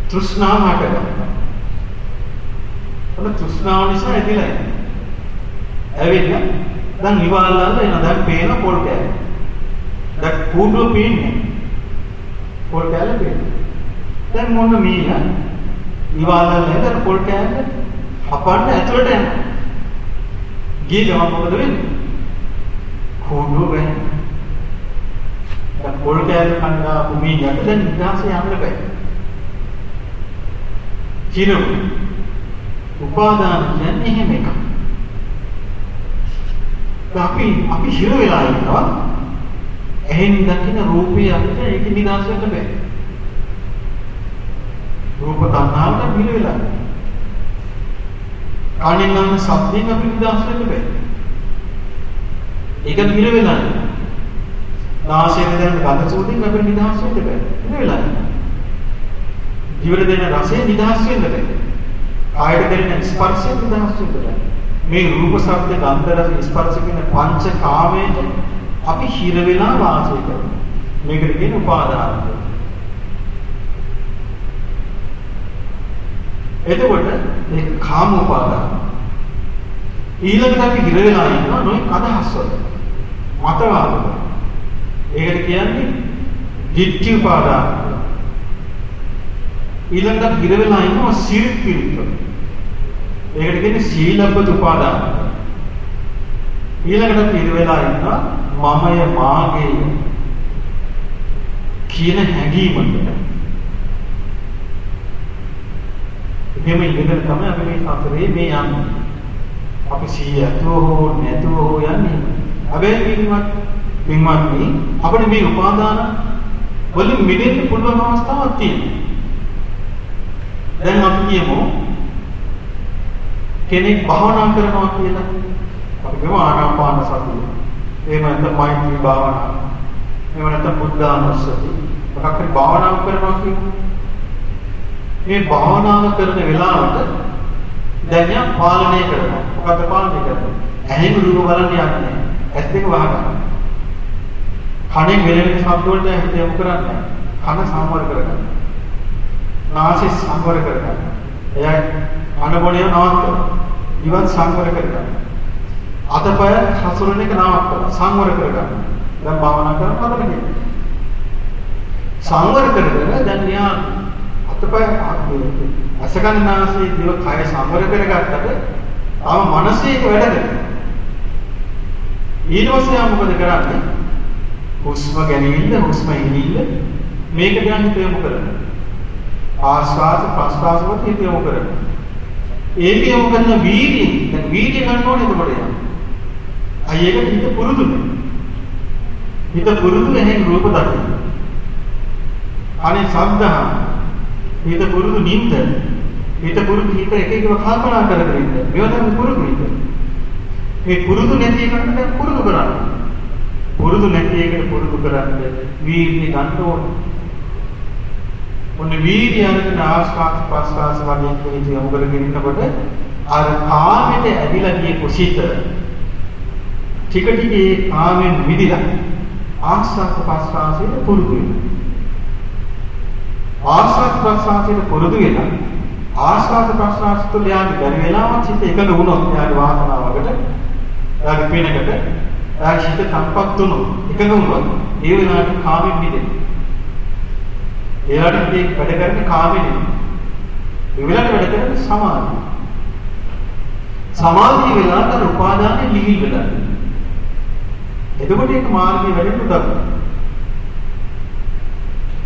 තෘෂ්ණාව හටගන්නවා. ඔන්න තෘෂ්ණාව නිසා ඇදිලා එනවා. ඇවිල්ලා දැන් නිවාලල්ලා එන දැන් පේන පොල් කැල්ල. දැන් කූඩුව පේන්නේ. පොල් කැල්ල පේන්නේ. දැන් මොන මීයා නිවාලල්ලා දැන් පොල් කැල්ල හපන්න ඇතුළට යනවා. ගිය ගමන් මොකද වෙන්නේ? කූඩුව වෙන්නේ. දැන් පොල් කැල්ල කන්නා භූමියට දැන් නිදාසේ යන්න බෑ. කිරු උපාදාන කියන්නේ එහෙම එකක්. අපි අපි හිර වෙලා ඉන්නවා. එහෙන් දකින්න රූපය අපිට ඒක නිදාස් වෙන්න බෑ. රූප තණ්හාවට හිර වෙලා. කනින් නම් සබ්දයෙන් අපි නිදාස් වෙන්න බෑ. ඒක හිර වෙලා. නාසයෙන් දැනෙන ගඳ සුවඳින් අපිට නිදාස් වෙන්න බෑ. හිර වෙලා. ජීවිත දෙන රසයෙන් නිදාස් වෙන්න බෑ. කායයට දැනෙන ස්පර්ශයෙන් නිදාස් වෙන්න බෑ. මේ රූප ශබ්ද ගන්ධ රස ස්පර්ශ කියන පංච කාමයට අපි හිර වෙලා වාසය කරනවා. මේකට කියන උපාදාන. එතකොට මේ කාම උපාදාන. ඊළඟට අපි හිර වෙලා ඉන්නවා නොයි අදහස් වල. මතවාද. ඒකට කියන්නේ ditthi උපාදාන. ඊළඟට හිර වෙලා ඉන්නවා සිරිත් පිළිතුර. ඒකට කියන්නේ සීලබ්බත උපාදාන. ඊළඟට පිළ වෙලා ඉන්නවා මමය මාගේ කියන හැඟීමකට. එහෙම ඉඳන් තමයි අපි මේ සතරේ මේ යන්නේ. අපි සීයතෝ හෝ නැතෝ හෝ යන්නේ. හැබැයි පින්වත් පින්වත්නි අපිට මේ උපාදාන වලින් මිදෙන්න පුළුවන් අවස්ථාවක් තියෙනවා. දැන් අපි කියමු කෙනෙක් භාවනා කරනවා කියලා අපි කියමු ආනාපාන සතිය. එහෙම නැත්නම් මෛත්‍රී භාවනා. එහෙම නැත්නම් බුද්ධානුස්සති. මොකක් හරි භාවනාවක් කරනවා කියමු. මේ භාවනාව කරන වෙලාවට දැන් යා පාලනය කරනවා. මොකක්ද පාලනය කරන්නේ? ඇහෙන් රූප බලන්න යන්නේ. ඇස් දෙක වහගන්න. කනෙන් වෙන වෙන ශබ්ද වලට හිත යොමු කරන්නේ. කන සංවර කරගන්න. නාසය සංවර කරගන්න. එයා කන බොණිය නවත්වන. ඉවත් සංවර කරගන්න. අතපය හසුරන එක නවත්වන. සංවර කරගන්න. දැන් භාවනා කරන පදලකින්. සංවර කරගෙන දැන් න්යා අතපය අසකන නාසයේ දිව කය සංවර කරගත්තට ආව මනසේ ඒක වැඩ කරනවා. ඊට පස්සේ මොකද කරන්නේ? හුස්ම ගැනීමද හුස්ම එනීමද මේක ගැන හිත යොමු කරනවා. ආස්වාද ප්‍රස්වාස වලට හිත යොමු කරනවා. ඒක යොමු කරන වීර්යය දැන් වීර්යය ගන්න ඕනේ එතකොට යනවා. අය ඒක හිත පුරුදුනේ. හිත පුරුදු එහෙන් රූප දකින්න. අනේ සද්ධා හිත පුරුදු නිින්ද හිත පුරුදු හිත එක එකව කල්පනා කර කර ඉන්න. මේවා තමයි පුරුදු හිත. මේ පුරුදු නැති එකට දැන් පුරුදු කරන්න. පුරුදු නැති එකට පුරුදු කරන්න වීර්යය ගන්න ඕනේ. ඔන්න වීර්ය අරගෙන ආස්වාද ප්‍රස්වාස වගේ කෙනෙක් යොමු කරගෙන ඉන්නකොට අර කාමෙට ඇදිලා ගිය කුසිත ටික ටික ඒ කාමෙන් මිදිලා ආස්වාද ප්‍රස්වාසයට පුරුදු වෙනවා. ආස්වාද ප්‍රස්වාසයට පුරුදු වෙලා ආස්වාද ප්‍රස්වාස තුළ යාගේ බැරි වෙලාවක් හිත එකඟ වුණොත් යාගේ වාසනාවකට යාගේ පිනකට යාගේ හිත තම්පත් වුණොත් එකඟ වුණොත් ඒ වෙලාවට කාමෙන් මිදෙනවා. එයාට මේ වැඩ කරන්නේ කාමෙන් නෙමෙයි. ඒ වෙලාවට වැඩ කරන්නේ සමාධිය. සමාධිය වෙලාවට උපාදානෙ ලිහිල් වෙලා. එතකොට ඒක මාර්ගයේ වැඩෙන්න උදව් කරනවා.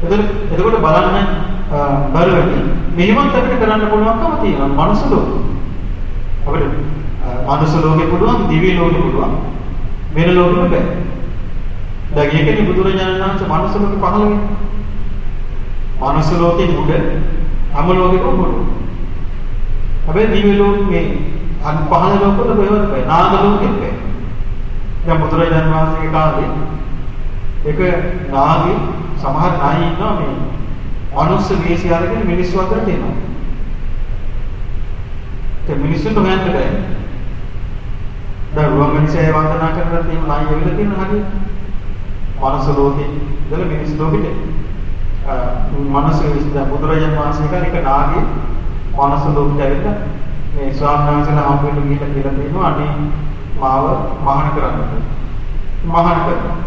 එතකොට එතකොට බලන්න බලවෙන්නේ මෙහෙමත් අපිට කරන්න පුළුවන්කම තියෙනවා මනුස්ස ලෝකෙ. අපිට මනුස්ස ලෝකෙ පුළුවන් දිව්‍ය ලෝකෙ පුළුවන් වෙන ලෝකෙ බෑ. දැන් ඒකනේ බුදුරජාණන් වහන්සේ මනුස්ස ලෝකෙ පහළ වෙන්නේ. මනුස්ස ලෝකෙ මුඩ හැම ලෝකෙකම මුඩ. හැබැයි දිව්‍ය ලෝකෙ මේ අන් පහළ ලෝකවල කොහෙවත් බෑ. නාග ලෝකෙත් බෑ. දැන් බුදුරජාණන් වහන්සේගේ කාලේ ඒක නාගේ සමහර නායි ඉන්නවා මේ මනුස්ස වේශය අරගෙන මිනිස්සු අතරට එනවා. ඒ මිනිස්සුන්ට හොයන්න බෑ. දැන් රුවන්වැලිසෑය වන්දනා කරනකොට එහෙම නායි ඇවිල්ලා තියෙන හරියට. මනුස්ස ලෝකේ ඉඳලා මිනිස් ලෝකෙට මනස විශ්ද බුදුරජාණන් වහන්සේ කර එක නාගේ මනස ලෝකෙට ඇවිල්ලා මේ ස්වාමීන් වහන්සේලා හම්බෙන්න ගිහිල්ලා කියලා තියෙනවා අනේ මාව මහාන කරන්න. මහාන කරනවා.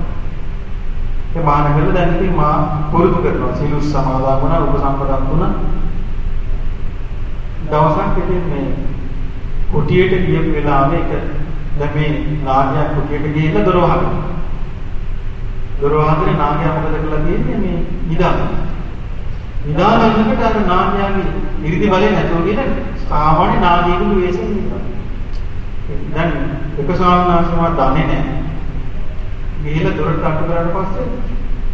ඒ මහාන කරලා දැන් ඉතින් මා පුරුදු කරනවා. සීල සමාදන් වුණා, උපසම්පදන් වුණා. දවසක් ඉතින් මේ කුටියට ගියපු වෙලාවේ එක දැන් මේ නාගයා කුටියට ගිහිල්ලා දොර වහනවා. දොර වහගෙන නාගයා මොකද කරලා තියෙන්නේ මේ නිදාගන්න. නිදාගන්නකොට අර නාගයාගේ ඉරිදි බලේ නැතුව ගිහින් සාමාන්‍ය නාගයෙකුගේ වෙස්යෙන් ඉන්නවා. දැන් එක ස්වාමීන් වහන්සේම දන්නේ නැහැ. ගිහිල්ලා දොරට අට්ටු කරාට පස්සේ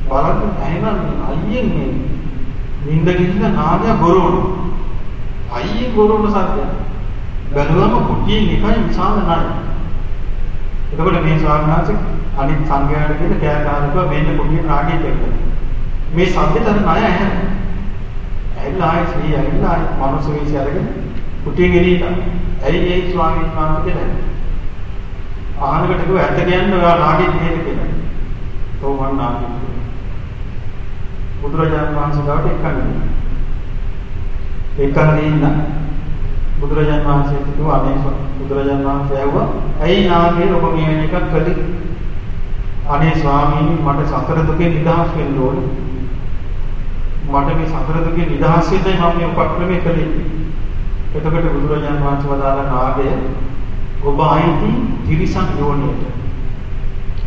බලන්න ඇහෙනවා අයියෙන් මේ නිින්ද ගිහින් නාගයා ගොරවන. අයියෙන් ගොරවන සද්දය. බැලුවම කුටියෙන් එකයි විශාල නයි. එතකොට මේ ස්වාමීන් වහන්සේ අනිත් සංඝයාට කියන කෑ ගහනවා මෙන්න කුටියේ නාගයෙක් එක්ක. මේ සද්දෙට අර ණය ඇහෙනවා. ඇවිල්ලා ආයෙත් සී ඇවිල්ලා ආයෙත් මනුස්ස වේශය අරගෙන කුටියෙන් එළියට. ඇයි ඒ ස්වාමීන් වහන්සේ කියලා. ආහනකට කිව්ව ඇත්ත කියන්නේ ඔයා නාගෙත් නේද කියලා. ඔව් මං නාගෙත්. බුදුරජාණන් වහන්සේ ගාවට එක්කන්නේ. එක්කන්නේ ඉන්න. බුදුරජාණන් වහන්සේ කිව්වා අනේ බුදුරජාණන් වහන්සේ ඇහුවා ඇයි නාගේ ඔබ මේ වෙන එකක් කළේ? අනේ ස්වාමීනි මට සතර දුකෙන් නිදහස් වෙන්න ඕනේ. මට මේ සතර දුකෙන් නිදහස් වෙන්නයි මම මේ උපක්‍රමය කළේ. එතකොට බුදුරජාන් වහන්සේ වදාළ නාගය ඔබ අයිති තිරිසන් යෝනියට.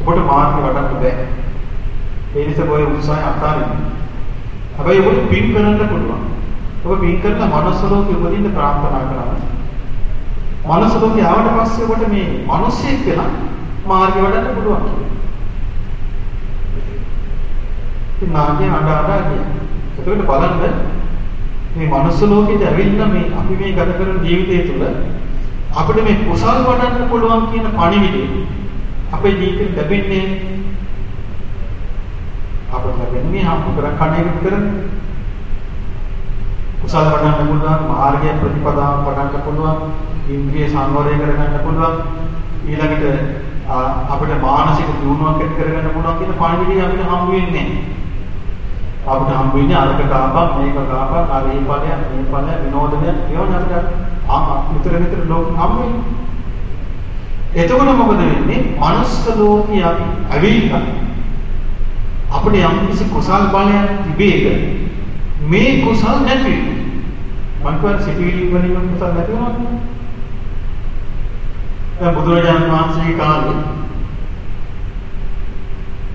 ඔබට මාර්ගය වඩන්න බෑ. ඒ නිසා ඔය උත්සාහය අතාරින්න. හැබැයි ඔබට පින් කරන්න පුළුවන්. ඔබ පින් කරලා මනුස්ස ලෝකෙ උපදින්න ප්‍රාර්ථනා කරනවා. මනුස්ස ලෝකෙ ආවට පස්සේ ඔබට මේ මිනිස්සෙක් වෙලා මාර්ගය වඩන්න පුළුවන් කියලා. ඉතින් නාගය අඬ අඬ කියනවා. එතකොට බලන්න මේ මනුස්ස ලෝකෙට ඇවිල්ලා මේ අපි මේ ගත කරන ජීවිතය තුළ අපිට මේ කුසල් වඩන්න පුළුවන් කියන පණිවිඩය අපේ ජීවිතේ ලැබෙන්නේ අපට ලැබෙන්නේ හම්බ කර කණේකට කරන්නේ කුසල වඩන්න පුළුවන් මාර්ගය ප්‍රතිපදාව වඩන්න පුළුවන් ඉන්ද්‍රිය සංවරය කරගන්න පුළුවන් ඊළඟට අපිට මානසික දියුණුවක් ඇති කරගන්න පුළුවන් කියන පණිවිඩය අපිට හම්බ වෙන්නේ අපිට හම්බ වෙන්නේ අරක කාපක් මේක කාපක් අර මේ ඵලයක් මේ ඵලය විනෝදනය ඒවන අපිට ආ විතර විතර ලෝක හම්බ වෙන්නේ. එතකොට මොකද වෙන්නේ? මනුස්ස ලෝකේ අපි ඇවිල්ලා අපිට යම් කිසි කුසල් බලයක් තිබේද? මේ කුසල් නැති. මං කියවන සිටිවිලි වලින් කුසල් නැති වෙනවා දැන් බුදුරජාණන් වහන්සේගේ කාලේ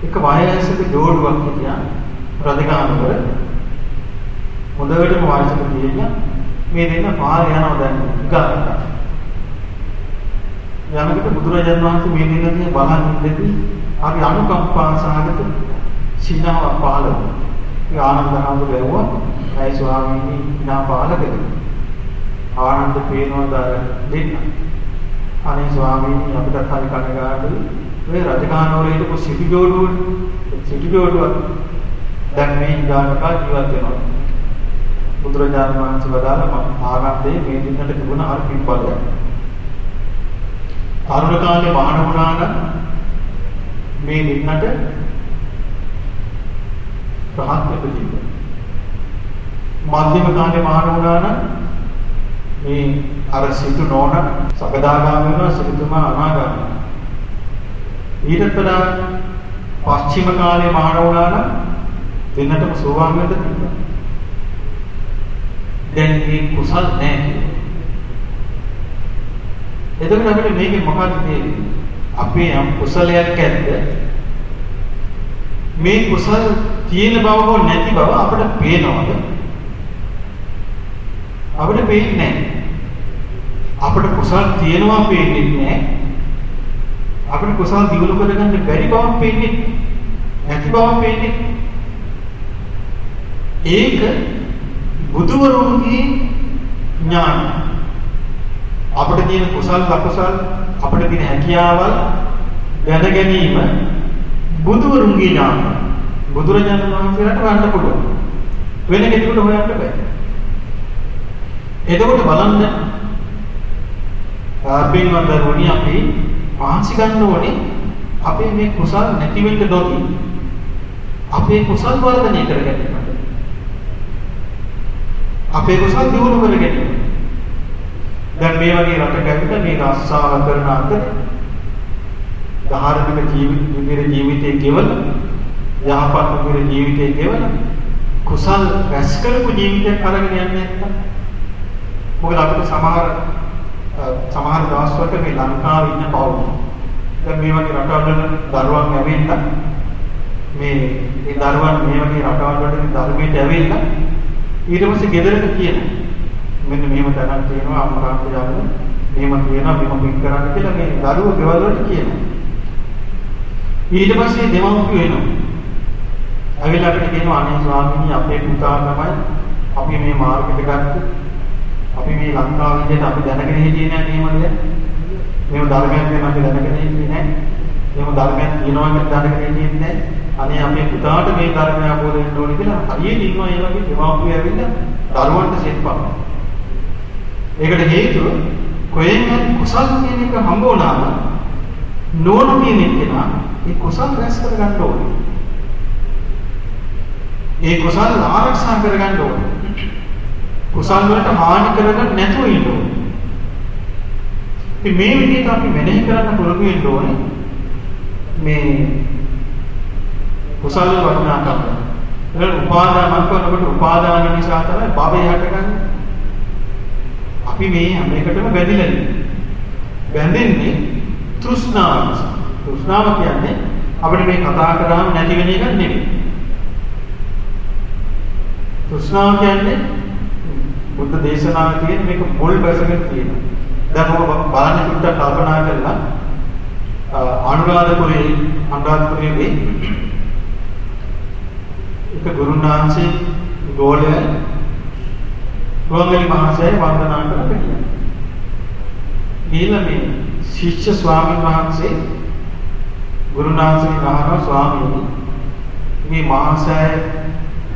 එක වයසක ජෝඩුවක් හිටියා. රජගහනුවර හොඳටම වයසක තියෙන මේ දෙන්න පාර යනවා දැන් ගානට යනකොට බුදුරජාණන් වහන්සේ මේ දෙන්නගේ බලන් ඉඳදී අපි අනුකම්පා සහගත සිනාව පහළ වුණා. ඒ ආනන්ද හාමුදුරුවෝ වැවුවා ඇයි ස්වාමීනි නා පහළ කළේ. ආනන්ද පේනවාද දෙන්න. අනේ ස්වාමීනි අපිට හරි කනගාටුයි. මේ රජගහනුවර හිටපු සිටි ජෝඩුව සිටි ජෝඩුව දැන් මේ ගානකා ජීවත් වෙනවා. බුදුරජාණන් වහන්සේ වදාළ ආනන්දේ මේ දිනකට තිබුණ අර පින්බලයක්. තරුණ කාලේ මහාන වුණා නම් මේ දිනකට රහත් වෙපදීම. මධ්‍යම කාලේ මහාන වුණා නම් මේ අර සිතු නෝන සකදාගාමී වෙනවා සිතුමා අනාගාමී. ඊට වඩා පස්චිම කාලේ මහාන වුණා නම් දෙන්නටම සෝවාන් වෙන්න තිබුණා. දැන් මේ කුසල් නැහැ. එතකොට අපිට මේකේ මොකක්ද තේරෙන්නේ? අපේ යම් කුසලයක් ඇද්ද? මේ කුසල් තියෙන බව හෝ නැති බව අපිට පේනවද? අපිට පේන්නේ නැහැ. අපිට කුසල් තියෙනවා පේන්නේ නැහැ. අපිට කුසල් දියුණු කරගන්න බැරි බවක් පේන්නේ නැති බවක් පේන්නේ. ඒක බුදුවරුන්ගේ ඥානය. අපිට තියෙන කුසල් අකුසල් අපිට තියෙන හැකියාවල් දැන ගැනීම බුදුවරුන්ගේ ඥාන. බුදුරජාණන් වහන්සේලාට හොයන්න පුළුවන්. වෙන කෙනෙකුට හොයන්න බෑ. එතකොට බලන්න ආපින්වත් දරුවනි අපි පාංශි ගන්න ඕනේ අපේ මේ කුසල් නැති වෙන්න නොදී අපේ කුසල් වර්ධනය කරගන්න. අපේ කුසල් දියුණු කරගන්න. දැන් මේ වගේ රටක ඇවිත් මේ රස්සාව කරන අතර ධාර්මික ජීවිත විදිහේ ජීවිතයේ කෙවල යහපත් විදිහේ ජීවිතයේ කෙවල කුසල් රැස් කරපු ජීවිතයක් අරගෙන යන්නේ නැත්තම් මොකද අපිට සමහර සමහර දවස්වල මේ ලංකාවේ ඉන්න පවුල් දැන් මේ වගේ රටවල දරුවන් ඇවිල්ලා මේ මේ දරුවන් මේ වගේ රටවල් වලට ධර්මයට ඇවිල්ලා ඊට පස්සේ ගෙදරට කියනවා මෙන්න මෙහෙම තැනක් තියෙනවා අම්මා තාත්තා මෙහෙම කියනවා මෙහෙම පිට කරන්න කියලා මේ දරුවෝ ගෙවල් වලට කියනවා ඊට පස්සේ දෙමව්පියෝ එනවා. ඇවිල්ලා අපිට කියනවා අනේ ස්වාමීනි අපේ පුතා තමයි අපි මේ මාර්ගෙට ගත්තේ. අපි මේ ලංකාව විදිහට අපි දැනගෙන හිටියේ නෑ මේව දෙයක්. මේව ධර්මයක් ගැන අපි දැනගෙන හිටියේ නෑ. මේව ධර්මයක් කියනවා කියන දැනගෙන හිටියේ නෑ. අනේ අපේ පුතාට මේ ධර්මය අවබෝධ වෙන්න ඕනේ කියලා හරියට ඉන්නවා ඒ වගේ දෙමව්පියෝ ඇවිල්ලා දරුවන්ට සෙත්පත්. ඒකට හේතුව කොහෙන් කුසල් කියන එක හම්බ වුණාම නෝන කියන කෙනා ඒ කුසල් රැස් කර ගන්න ඕනේ. ඒ කුසල් ආරක්ෂා කර ගන්න ඕනේ. කුසල් වලට හානි කරගන්න නැතුව ඉන්න ඕනේ. ඉතින් මේ විදිහට අපි මෙනෙහි කරන්න පුළුවන් වෙන්න ඕනේ. මේ කුසල් වල වටිනාකම. ඒක උපාදාන මන් කරනකොට උපාදාන නිසා තමයි භවය හටගන්නේ. අපි මේ හැම එකටම බැඳිලා ඉන්නේ. බැඳෙන්නේ තෘෂ්ණාව නිසා. තෘෂ්ණාව කියන්නේ අපිට මේ කතා කරාම නැති වෙන එකක් නෙවෙයි. තෘෂ්ණාව කියන්නේ බුද්ධ දේශනාවේ තියෙන මේක මුල් බැසගෙන තියෙනවා. දැන් ඔබ බලන්න පුට්ට කල්පනා කරලා අනුරාධපුරයේ අනුරාධපුරයේ එක ගුරුනාංශේ ගෝලය ගෝංගලි මහසය වන්දනා කරලා කියනවා. ඊළඟ මේ ශිෂ්‍ය ස්වාමීන් වහන්සේ ගුරුනාථගේ අහනවා ස්වාමීනි මේ මහසෑය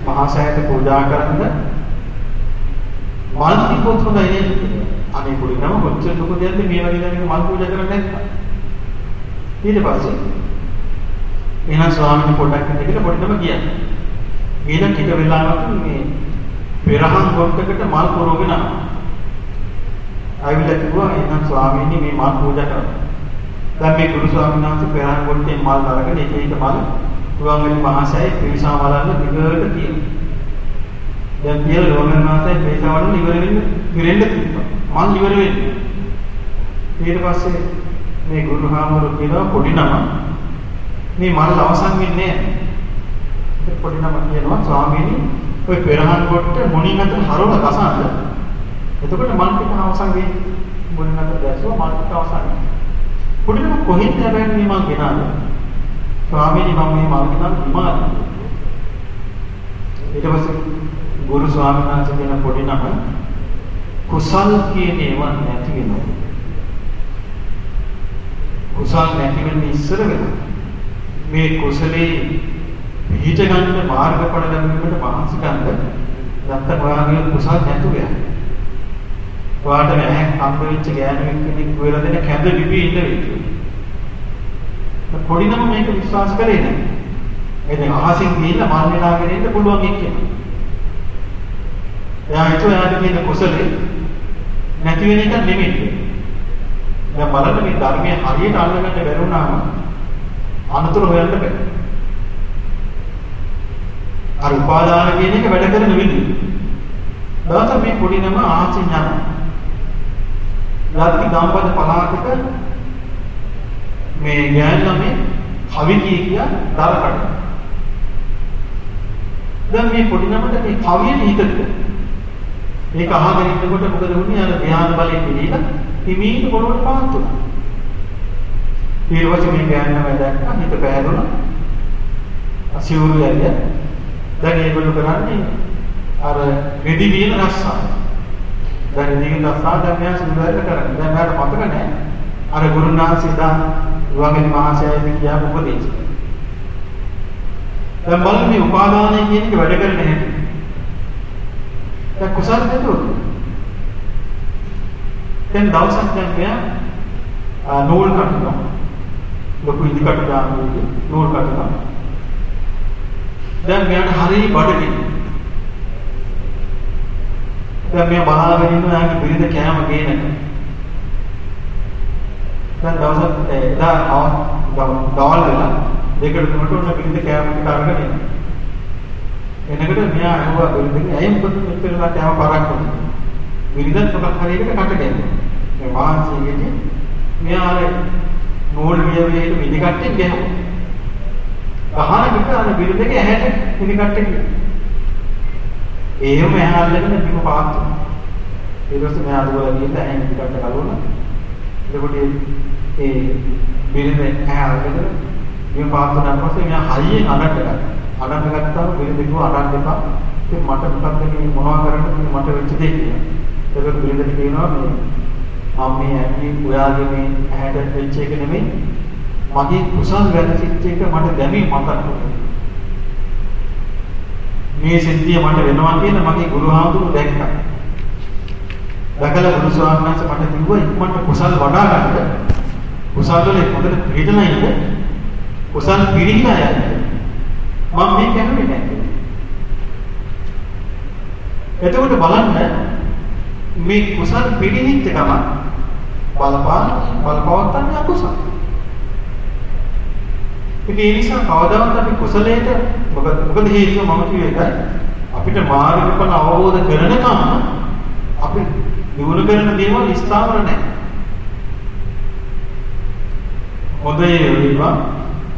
මහසෑයට පූජා කරන්න මල් දීපොත් හොඳයි නේද? අනේ පොඩි නම කොච්චර දුක දෙයක්ද මේ වගේ දැනක මල් පූජා කරන්නේ නැත්නම්. ඊට පස්සේ එහෙනම් ස්වාමීන් පොඩ්ඩක් ඉන්න කියලා පොඩි නම කියන්නේ. ඊළඟ ටික වෙලාවක මේ පෙරහන් ගොඩකට මල් පුරවගෙන ආවිලා කිව්වා එහෙනම් ස්වාමීනි මේ මල් පූජා කරන්න. දැන් මේ ගුරු ස්වාමීන් වහන්සේ පෙරහන් ගොඩේ මල් අරගෙන එක එක මල් තුවන්ගලි මහසෑය පිරිසා වලන්න දිගට තියෙනවා. දැන් පියල ලෝකන් මහසෑය පිරිසා වලන්න ඉවර වෙන්න පිරෙන්න තිබ්බා. මල් ඉවර වෙන්නේ. ඊට පස්සේ මේ ගුරුහාමුදුරු කියනවා පොඩි නම මේ මල් අවසන් වෙන්නේ නැහැ. පොඩි නම කියනවා ස්වාමීනි ඔය පෙරහන් කොට මොණින් අතර හරවන කසන්න. එතකොට මල් ටික අවසන් වෙන්නේ. මොණින් අතර දැස්සුවා මල් ටික අවසන් වෙනවා. පොඩිනම කොහෙන්ද හැබැයි මේ මං ගෙනාද? ස්වාමීනි මම මේ මල් ගෙනාද හිමාලය. ඊට පස්සේ ගුරු ස්වාමීන් වහන්සේ කියන පොඩි නම කුසල් කියන ඒවා නැති වෙනවා. කුසල් නැති වෙන්නේ ඉස්සර වෙනවා. මේ කුසලේ පිහිට ගන්න මාර්ගඵල ලැබීමට මහන්සි ගන්න නැත්නම් ඔයාගේ කුසල් නැතු වෙනවා. ඔයාට නැහැ හම්බ වෙච්ච ගෑනුවෙක් කෙනෙක් වෙලා දෙන කැඳ විපි ඉන්න වෙයි. පොඩි නම මේක විශ්වාස කරේ නැහැ. ඒ දැන් අහසින් ගිහිල්ලා මල් වෙලාගෙන ඉන්න පුළුවන් එක්කෙනා. එයා හිතුවා එයාට කියන කුසලේ නැති වෙන එක නෙමෙයි. දැන් බලන්න මේ ධර්මයේ හරියට අල්ලගන්න බැරුණාම අනතුරු හොයන්න බෑ. අර උපාදාන කියන එක වැඩ කරන විදිහ. දවසක් මේ පොඩි නම ආචි යනවා. රාත්‍රී ගම්පද පළාතක මේ ගෑන් ළමේ කවි කිය කිය දර කඩන. දැන් මේ පොඩි නමට මේ කවිය හිතට මේක අහගෙන ඉන්නකොට මොකද වුනේ අර ධ්‍යාන බලයෙන් පිළිලා හිමීට පොළොවට පාත් වුණා. ඊට පස්සේ මේ ගෑන් ළමයා දැක්කා හිත පෑදුණා. අසියුරු යන්නේ. දැන් ඒගොල්ලෝ කරන්නේ අර රෙදි වියන රස්සාව. දැන් ඉතින් රස්සාව දැන් මෙයා සුදුසුකම් කරන්නේ. දැන් මට මතක නැහැ. අර ගුරුනාථ සිතා වගේ මහසෑය කියපු උපදේශ. දැන් බලන්න මේ උපාදානය කියන එක වැඩ කරන්නේ නැහැ. දැන් කුසල් නේද? දැන් දවසක් දැන් මෙයා නූල් කටනවා. ලොකු ඉදි කට දාන්නේ නූල් කටනවා. දැන් මෙයාට හරිය බඩගිනි. දැන් මෙයා බලාගෙන ඉන්නවා යාගේ බිරිඳ කෑම ගේනක. දැන් දවසක් එදා දවල් වෙලා දෙකට තුනට ඔන්න බිරිඳ කෑම ටික අරගෙන එනවා. එනකොට මෙයා අහුවා බිරිඳ ඇයි මොකද මෙතනලා කෑම පාරක් වුනේ. බිරිඳත් මොකක් හරි එකට කට ගැන්නේ. මේ වාසියේදී මෙයා අර නූල් වියවිලේ මිදි කට්ටෙන් ගැහුවා. අහන විට අර බිරිඳගේ ඇහැට මිදි කට්ටෙන් එහෙම ඇහැ අල්ලගෙන බිම පාත් වුණා. ඊට පස්සේ මෙයා දුවලා ගිහින් ඇහැ මිදි කට්ට කලුණා. එතකොට ඒ බිරිඳ ඇහැ අල්ලගෙන බිම පාත් වුණාට පස්සේ මෙයා හයියෙන් අනට ගත්තා. අනට ගත්තාම බිරිඳ කිව්වා අනන්න එපා. ඉතින් මට මොකක්ද මේ මොනවා කරන්නද මට වෙච්ච දේ කියලා. ඒකට බිරිඳට කියනවා මේ මම මේ ඇයි ඔයාගේ මේ ඇහැට වෙච්ච එක නෙමෙයි මගේ කුසල් වැඩ සිත් එක මට දැමී මතක් මේ සිද්ධිය මට වෙනවා කියන මගේ ගුරුහාමුදුරු දැක්කා. දැකලා ගුරු ස්වාමීන් වහන්සේ මට කිව්වා ඉක්මනට කුසල් වඩා ගන්න. කුසල් වල හොඳට පිළිදලා ඉන්න. කුසල් පිළිහිලා යන්න. මම මේ කියන්නේ නැහැ. එතකොට බලන්න මේ කුසල් පිළිහිච්ච ගමන් බලපාන බලපවත්තන්නේ අකුසල. ඉතින් ඒ නිසා කවදාවත් අපි කුසලයට මොකද මොකද හේතුව මම කිව්වේ ඒකයි අපිට මාර්ගඵල අවබෝධ කරනකම් අපි දිනු කරන දේවල් ස්ථාවර නැහැ. හොඳේ වේවා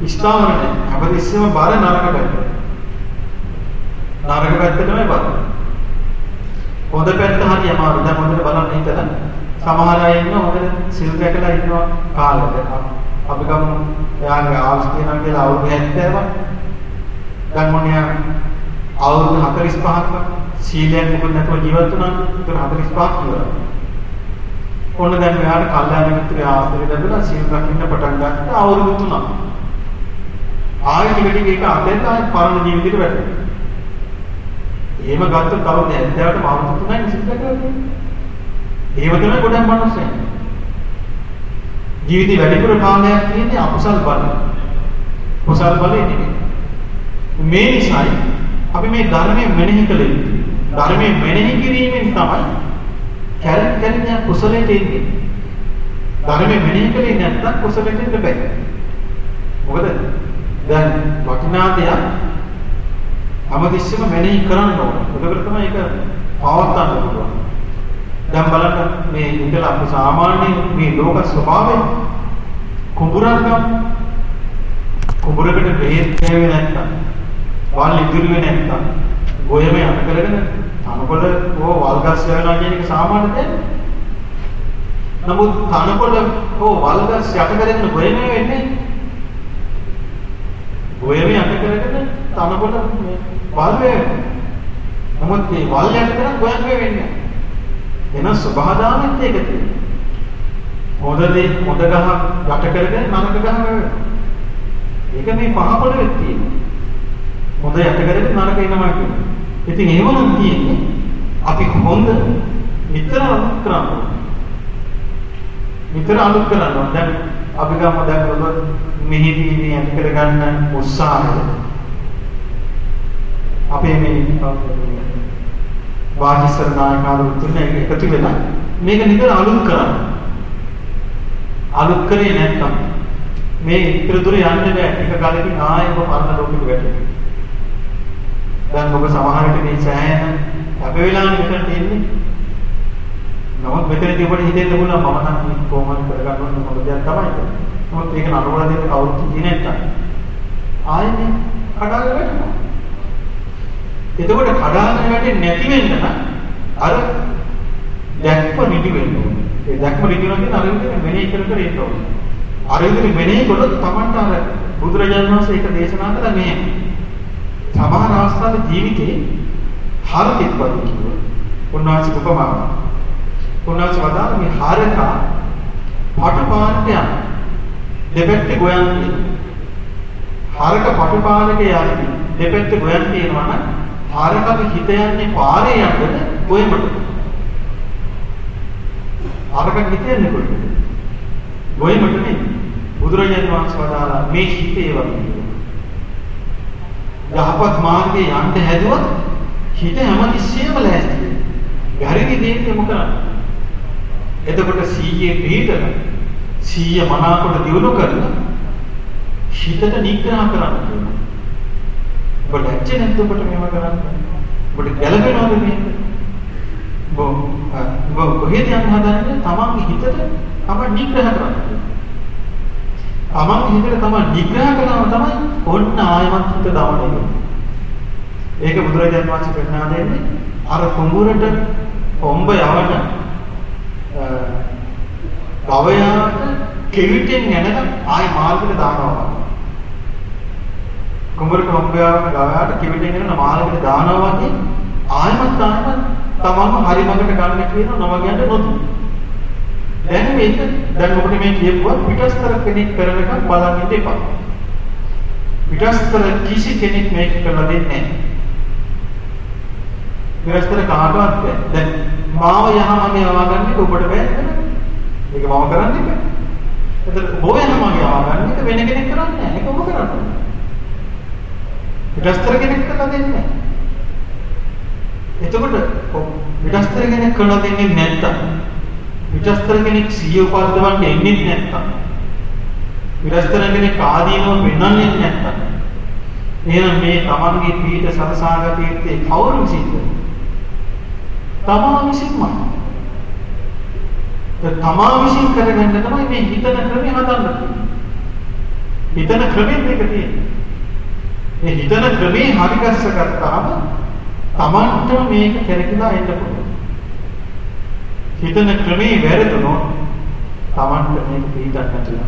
ස්ථාවර නැහැ. හැමතිස්සෙම බාර නරක පැත්ත. නරක පැත්ත තමයි බාර. හොඳ පැත්ත හරි අමාරු. දැන් හොඳට බලන්න හිතලා සමහර අය ඉන්නවා හොඳට සිල් රැකලා ඉන්නවා කාලෙට. අපි ගමු එයාගේ ආවුස් කියනවා කියලා අවුරුදු 70ක්. දැන් මොනියා අවුරුදු 45ක් සීලයක් මොකද නැතුව ජීවත් වුණා. ඒක 45ක් ඉවරයි. ඔන්න දැන් මෙයාට කල්යාණ මිත්‍රය ආශ්‍රය ලැබුණා සීල් රකින්න පටන් ගත්තා අවුරුදු 3ක්. ආයෙ ටික ටික ඒක අතෙන් ආයෙ පරණ ජීවිතේට වැටෙනවා. එහෙම ගත්තොත් අවුරුදු 70ට අවුරුදු 3යි සීල් රැකලා තියෙන්නේ. ඒව තමයි ගොඩක් මිනිස්සු. ජීවිතේ වැඩිපුර කාලයක් තියෙන්නේ අකුසල් බල. කුසල් බලේ නෙමෙයි. මේ නිසායි අපි මේ ධර්මයේ මෙනෙහි කළ යුතුයි. ධර්මයේ මෙනෙහි කිරීමෙන් තමයි කැරෙන් කැරෙන් කුසලයට එන්නේ. ධර්මයේ මෙනෙහි කලේ නැත්නම් කුසලයට එන්න බෑ. මොකද දැන් වටිනා දෙයක් හැමතිස්සෙම මෙනෙහි කරන්න ඕන. ඒකට තමයි ඒක පවත්වන්න පුළුවන්. දැන් බලන්න මේ ඉතල අපි සාමාන්‍ය මේ ලෝක ස්වභාවය කුඹුරක්ම කුඹුරකට බෙහෙත් කෑවේ නැත්තම් වල් ඉදිරියේ නැත්තම් ගොයම යට කරගෙන තනකොළ ඕ වල්ගස් යනවා කියන එක සාමාන්‍ය දෙයක්. නමුත් තනකොළ ඕ වල්ගස් යට කරගෙන ගොයම වෙන්නේ ගොයම යට කරගෙන තනකොළ වල් වෙන්නේ. නමුත් මේ වල් යට කරන් ගොයම් වෙන්නේ එන සබහාදානෙත් ඒක තියෙනවා. හොඳ දේ හොඳ ගහ යට කරගෙන නරක ගහ වෙනවා. ඒක මේ පහ පොළවේ තියෙනවා. හොඳ යට කරගෙන නරක එනවා කියන්නේ. ඉතින් ඒවනම් තියෙන්නේ අපි හොඳ නිතර අලුත් කරනවා. නිතර අලුත් කරනවා. දැන් අපි ගම දැන් ඔබ මෙහිදී මේ ඇති කරගන්න උත්සාහය. අපේ මේ වාගිසර නායකවරු තුන එකතු වෙලා මේක නිතර අලුත් කරනවා. අලුත් කරේ නැත්නම් මේ ඉතර දුර යන්න බෑ. එක කාලෙකින් ආයෙ ඔබ පරණ ලෝකෙට වැටෙනවා. දැන් ඔබ සමහර විට මේ සෑහෙන අප වෙලාවෙ මෙතන තියෙන්නේ. නමුත් මෙතනදී ඔබට හිතෙන්න පුළුවන් මම නම් මේ කොහොමද කරගන්න ඕන මොකද දෙයක් තමයි. නමුත් ඒක නරවලා දෙන්න කවුරුත් කියන්නේ නැත්තම් ආයෙත් කඩාගෙන වැටෙනවා. එතකොට කඩාගෙන වැටෙන්නේ නැති වෙන්න නම් අර දැක්ම නිදි වෙන්න ඕනේ. ඒ දැක්ම නිදි වෙනවා කියන්නේ අර විදිහට මෙනෙහි කර කර ඉන්න ඕනේ. අර විදිහට මෙනෙහි කළොත් Tamanට අර බුදුරජාණන් වහන්සේ ඒක දේශනා කළා මේ සමහර අවස්ථාවල ජීවිතේ හරකෙක් වගේ කිව්වා. උන්වහන්සේ උපමාවක්. උන්වහන්සේ වදාළ මේ හරකා පටුපානට යන දෙපැත්තේ ගොයන් හරක පටුපානක යන්නේ දෙපැත්ත ගොයන් තියෙනවා නම් හරකගේ හිත යන්නේ පාරේ යන්නද ගොයමද? හරකගේ හිත යන්නේ කොහෙද? ගොයමද නෙමෙයි. බුදුරජාණන් වහන්සේ වදාලා මේ හිතේ වගේ. යහපත් මාර්ගයේ යන්න හැදුවොත් හිත හැමතිස්සෙම ලෑස්තියි. ගැරවි දෙන්නේ මොකක්ද? එතකොට සීයේ පිටර සීය මනාකොට දිනු කරලා හිතට නිග්‍රහ කරන්න කියනවා. ඔබ ලැජ්ජ නැද්ද ඔබට මේවා කරන්න? ඔබට ගැළපෙනවද මේක? ඔබ ඔබ කොහෙද යන්න හදන්නේ? තමන්ගේ හිතට තම නිග්‍රහ කරන්න. තමන්ගේ හිතට තම නිග්‍රහ කරනවා තමයි ඔන්න ආයමත් හිත දවන්නේ. ඒක බුදුරජාණන් වහන්සේ පෙන්වා දෙන්නේ අර කුඹුරට කොඹ යවන ගවයාට කෙවිතෙන් යනකම් ආය මාර්ගයට දානවා. කුඹරට හොම්බයාම ගවයාට කෙවිතෙන් යන මාර්ගයට දානවා වගේ ආයමත් දානම තමන්ම හරි මඟට ගන්න කියන නම කියන්නේ නොදී. දැන් මේක දැන් ඔබට මේ කියපුවා පිටස්තර කෙනෙක් කරනකම් බලන් ඉන්න එපා. පිටස්තර කිසි කෙනෙක් මේක කරලා දෙන්නේ නැහැ. පිටස්තර කාටවත් බැහැ. දැන් මාව යහමගේ යවාගන්නේ ඔබට බැහැ. මේක මම කරන්නේ නැහැ. එතකොට ඔබ යහමගේ යවාගන්නේ ඒක වෙන කෙනෙක් කරන්නේ නැහැ. ඒක ඔබ කරන්නේ. පිටස්තර කෙනෙක් කරලා දෙන්නේ නැහැ. එතකොට පිටස්තර කෙනෙක් කරලා දෙන්නේ නැත්තම් පිටස්තර කෙනෙක් සිය උපද්දවන්න එන්නේ නැත්තම් පිටස්තර කෙනෙක් ආදීනව පෙන්වන්නේ නැත්තම් එහෙනම් මේ Tamanගේ පීඨ සරසාගත යුත්තේ කවුරු විසින්ද? තමා විසින්මයි. ඒ තමා විසින් කරගන්න තමයි මේ හිතන ක්‍රමය හදන්න තියෙන්නේ. හිතන ක්‍රමෙත් එක තියෙන්නේ. මේ හිතන ක්‍රමේ හරිගස්ස ගත්තාම Tamanට මේක කරකිලා එන්න පුළුවන්. හිතන ක්‍රමේ වැරදුනොත් Tamanට මේක පිළිගන්න නැතුව.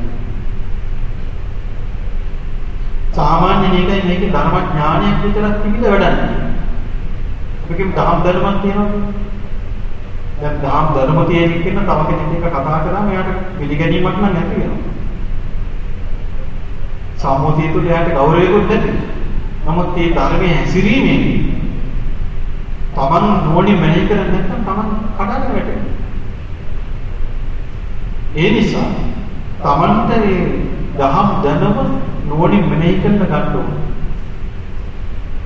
සාමාන්‍ය නිකයි මේකේ ධර්ම ඥානයක් විතරක් තිබිලා වැඩක් නෑ. අපිකම දහම් ධර්මයක් තියෙනවා. දැන් දහම් ධර්ම තියෙන කෙන තව කෙනෙක් එක්ක කතා කරාම එයාට පිළිගැනීමක් නම් නැති වෙනවා. සම්මුතිය තුළ එයාට ගෞරවයකුත් නැති. නමුත් මේ ධර්මයේ හැසිරීමෙන් තමන් නොවනි මෙහෙ කරන්නේ නැත්නම් තමන් කඩන්න වැටෙනවා. ඒ නිසා තමන්ට මේ දහම් දැනම නොවනි මෙහෙ කරන්න ගන්න ඕනේ.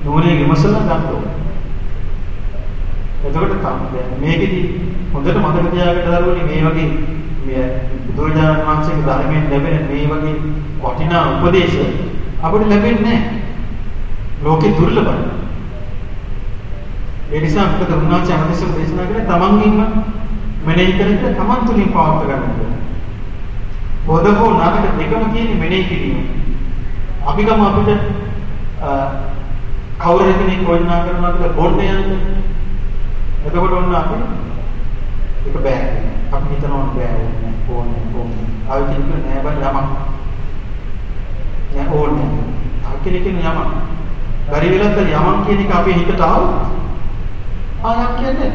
නොවනේ විමසලා ගන්න ඕනේ. එතකොට තමයි මේකෙදි හොඳට මතක තියාගන්න දරුවනි මේ වගේ මේ බුදුරජාණන් වහන්සේගේ ධර්මයෙන් ලැබෙන මේ වගේ වටිනා උපදේශ අපිට ලැබෙන්නේ නැහැ. ලෝකේ දුර්ලභයි. ඒ නිසා අපිට උන්වහන්සේ හැමතිස්සෙම දේශනා කරන්නේ තමන්ගින්ම මෙනෙහි කරලා තමන් තුලින් පවත් ගන්න ඕනේ. බොදකෝ නාමක දෙකම කියන්නේ මෙනෙහි කිරීම. අපි ගම අපිට කවුරු කෙනෙක් වුණා කරනවා කියලා බොන්න යන්නේ එතකොට ඔන්න අපි ඒක බෑ. අපි හිතනවා බෑ ඕනේ ඕනේ ඕනේ. ආයෙ කියන්නේ නෑ බෑ යමක්. නෑ ඕනේ. අකිලේ කියන යමක්. බැරි වෙලත් යමක් කියන එක අපේ හිතට ආවොත් ආයක් කියන්නේ